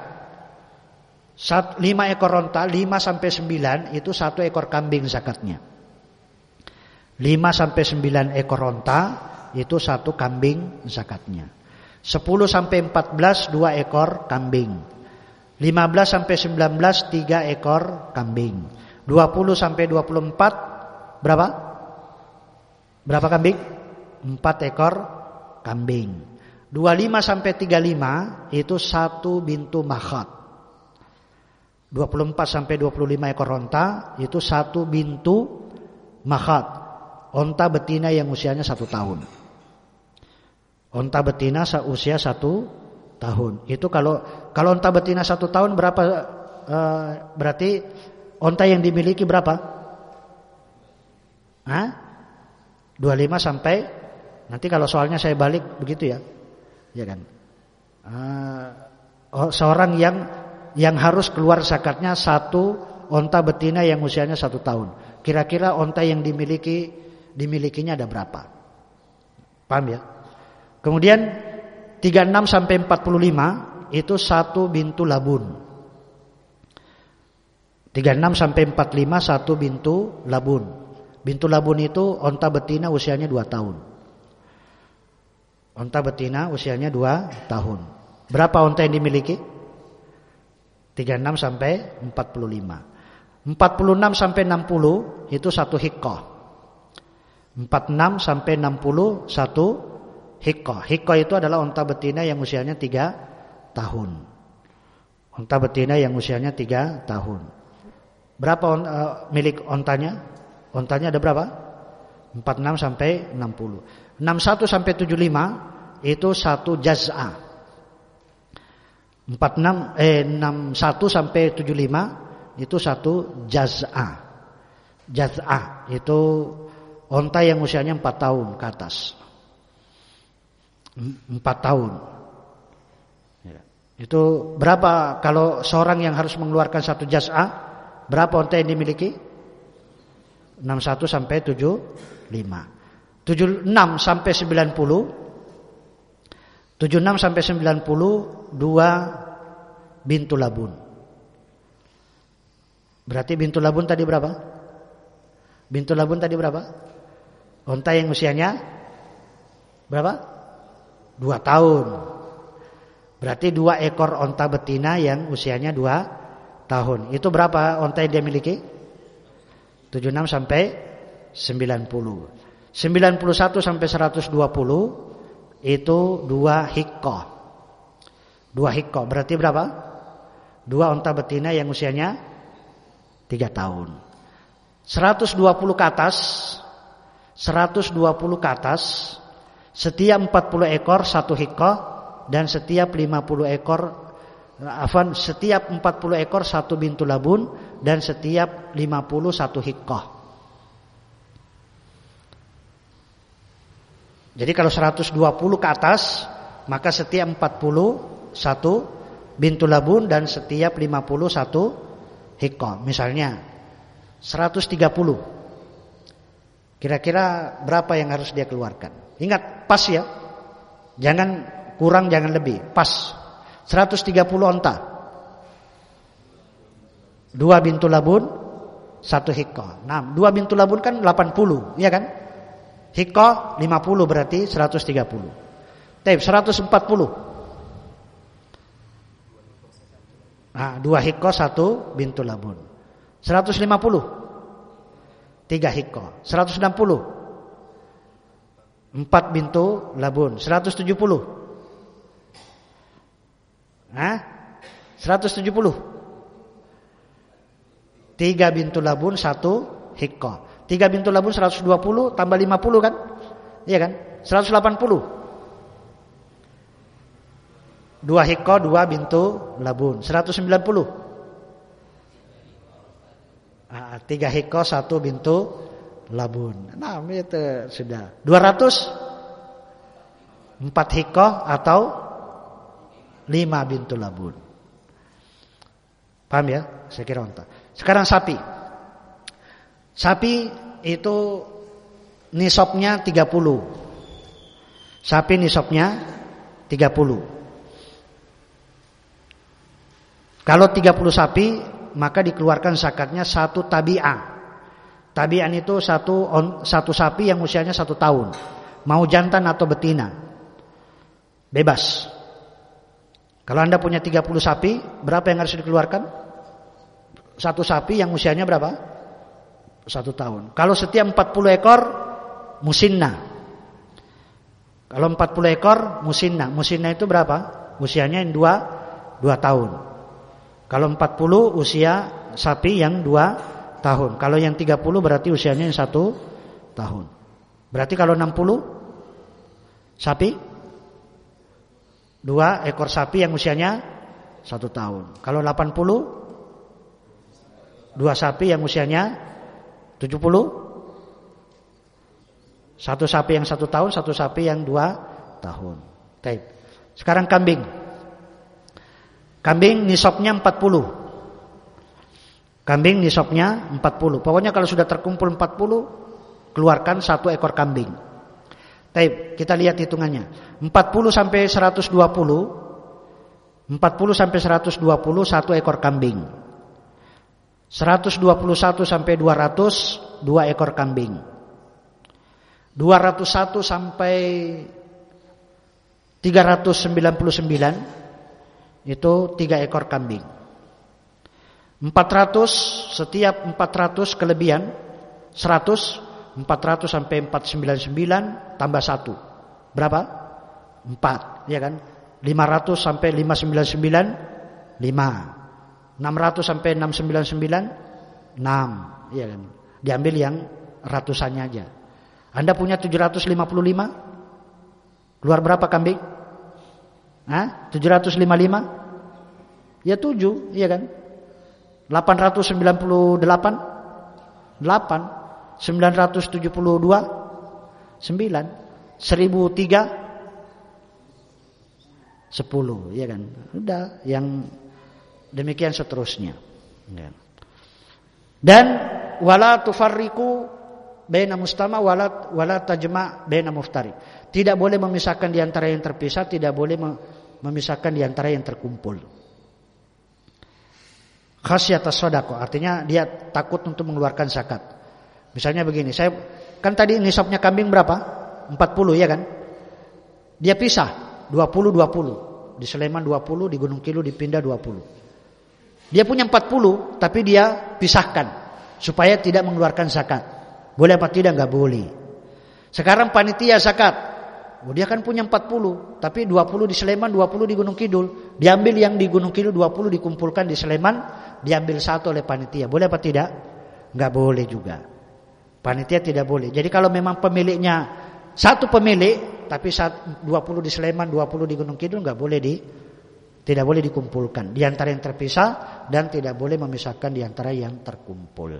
Sat, lima ekor onta, lima sampai sembilan itu satu ekor kambing zakatnya. Lima sampai sembilan ekor onta itu satu kambing zakatnya. Sepuluh sampai empat belas dua ekor kambing. Lima belas sampai sembilan belas tiga ekor kambing. Dua puluh sampai dua puluh empat berapa? Berapa kambing? Empat ekor kambing. 25 sampai 35 itu satu bintu makhat. 24 sampai 25 ekor onta itu satu bintu makhat. Onta betina yang usianya satu tahun. Onta betina usia satu tahun. Itu kalau kalau onta betina satu tahun berapa? Uh, berarti onta yang dimiliki berapa? Hah? 25 sampai nanti kalau soalnya saya balik begitu ya. Ya kan? Uh, seorang yang yang harus keluar zakatnya satu onta betina yang usianya satu tahun. Kira-kira onta yang dimiliki dimilikinya ada berapa? Paham ya? Kemudian 36 sampai 45 itu satu bintu labun. 36 sampai 45 satu bintu labun. Bintu labun itu onta betina usianya 2 tahun. Onta betina usianya 2 tahun. Berapa onta yang dimiliki? 36 sampai 45. 46 sampai 60 itu satu hikkoh. 46 sampai 60 satu hikkoh. Hikkoh itu adalah onta betina yang usianya 3 tahun. Onta betina yang usianya 3 tahun. Berapa on, uh, milik ontanya? Ontanya ada berapa? 46 sampai 60. 61 sampai 75 itu satu jaz'a. 46 eh 61 sampai 75 itu satu jaz'a. Jaz'a itu onta yang usianya 4 tahun ke atas. 4 tahun. Ya. Itu berapa kalau seorang yang harus mengeluarkan satu jaz'a? Berapa onta yang dimiliki? 61 sampai 75. 76 sampai 90 76 sampai 90 dua bintu labun. Berarti bintu labun tadi berapa? Bintu labun tadi berapa? Onta yang usianya berapa? Dua tahun. Berarti dua ekor onta betina yang usianya dua tahun. Itu berapa onta yang dia miliki? 76 sampai 90. 91 sampai 120 itu dua hikko. Dua hikko berarti berapa? Dua onta betina yang usianya tiga tahun. 120 ke atas, 120 ke atas, setiap 40 ekor satu hikko dan setiap 50 ekor afan setiap 40 ekor satu bintu labun dan setiap 50 satu hikkoh. Jadi kalau 120 ke atas maka setiap 40 satu bintu labun dan setiap 50 satu hikko. Misalnya 130. Kira-kira berapa yang harus dia keluarkan? Ingat pas ya. Jangan kurang jangan lebih, pas. 130 onta. Dua bintu labun, satu hikko. Nah, dua bintu labun kan 80, iya kan? Hikko 50 berarti 130. Taib 140. Nah, dua hikko satu bintu labun. 150. Tiga hikko. 160. Empat bintu labun. 170. Hah? 170. Tiga bintu labun, satu hikko. Tiga bintu labun 120 tambah 50 kan? Iya kan? 180. Dua hikko, dua bintu labun. 190. Ah, tiga hikko, satu bintu labun. Nah, itu sudah. 200. Empat hikko atau lima bintu labun. Paham ya? Saya kira untuk. Sekarang sapi. Sapi itu nisabnya 30. Sapi nisabnya 30. Kalau 30 sapi maka dikeluarkan zakatnya satu tabi'ah. Tabi'an itu satu on, satu sapi yang usianya satu tahun. Mau jantan atau betina. Bebas. Kalau Anda punya 30 sapi, berapa yang harus dikeluarkan? Satu sapi yang usianya berapa? satu tahun. Kalau setiap 40 ekor musinna. Kalau 40 ekor musinna. Musinna itu berapa? Usianya yang 2 2 tahun. Kalau 40 usia sapi yang 2 tahun. Kalau yang 30 berarti usianya yang 1 tahun. Berarti kalau 60 sapi 2 ekor sapi yang usianya 1 tahun. Kalau 80 dua sapi yang usianya 70 Satu sapi yang satu tahun Satu sapi yang dua tahun. Taip. Sekarang kambing. Kambing nisabnya 40 Kambing nisabnya 40 Pokoknya kalau sudah terkumpul 40 Keluarkan satu ekor kambing Taip, kita lihat hitungannya 40 sampai 120 40 sampai 120 satu ekor kambing 121 sampai 200 dua ekor kambing. 201 sampai 399 itu tiga ekor kambing. 400 setiap 400 kelebihan 100 400 sampai 499 tambah 1. Berapa? 4, ya kan? 500 sampai 599 5. 600 sampai 699 6 iya kan diambil yang ratusannya aja Anda punya 755 keluar berapa kambing Hah? 755 ya 7 iya kan 898 8 972 9 1003 10 iya kan udah yang Demikian seterusnya. Ya. Dan wala tufarriku baina mustama wala wala tajma baina muftari. Tidak boleh memisahkan di antara yang terpisah, tidak boleh memisahkan di antara yang terkumpul. Khasyat sodako artinya dia takut untuk mengeluarkan zakat. Misalnya begini, saya kan tadi nisabnya kambing berapa? 40 ya kan? Dia pisah 20 20. Di Sleman 20, di Gunung Kidul dipindah 20. Dia punya 40 tapi dia pisahkan supaya tidak mengeluarkan zakat. Boleh apa tidak? Enggak boleh. Sekarang panitia zakat Oh, dia kan punya 40, tapi 20 di Sleman, 20 di Gunung Kidul. Diambil yang di Gunung Kidul 20 dikumpulkan di Sleman, diambil satu oleh panitia. Boleh apa tidak? Enggak boleh juga. Panitia tidak boleh. Jadi kalau memang pemiliknya satu pemilik, tapi 20 di Sleman, 20 di Gunung Kidul enggak boleh di tidak boleh dikumpulkan di antara yang terpisah dan tidak boleh memisahkan di antara yang terkumpul.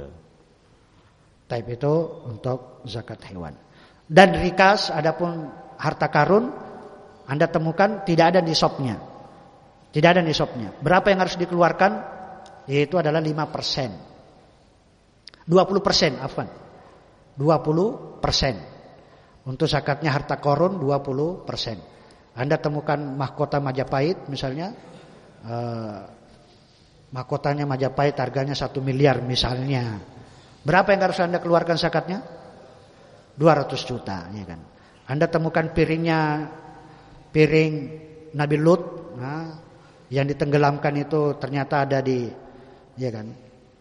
Type itu untuk zakat hewan. Dan rikas adapun harta karun Anda temukan tidak ada nisabnya. Tidak ada nisabnya. Berapa yang harus dikeluarkan? Yaitu adalah 5%. 20% afwan. 20%. Untuk zakatnya harta korun 20%. Anda temukan mahkota Majapahit misalnya eh, mahkotanya Majapahit harganya 1 miliar misalnya. Berapa yang harus Anda keluarkan zakatnya? 200 juta, ya kan. Anda temukan piringnya piring Nabi Lut nah, yang ditenggelamkan itu ternyata ada di ya kan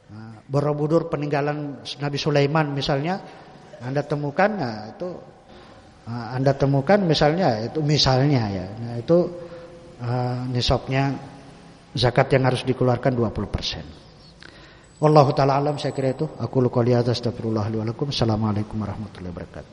nah, Borobudur peninggalan Nabi Sulaiman misalnya Anda temukan nah itu nah, Anda temukan misalnya itu misalnya ya nah, itu uh, nisabnya zakat yang harus dikeluarkan 20%. Wallahu taala alam saya kira itu aku qouli astagfirullah li wa lakum. Assalamualaikum warahmatullahi wabarakatuh.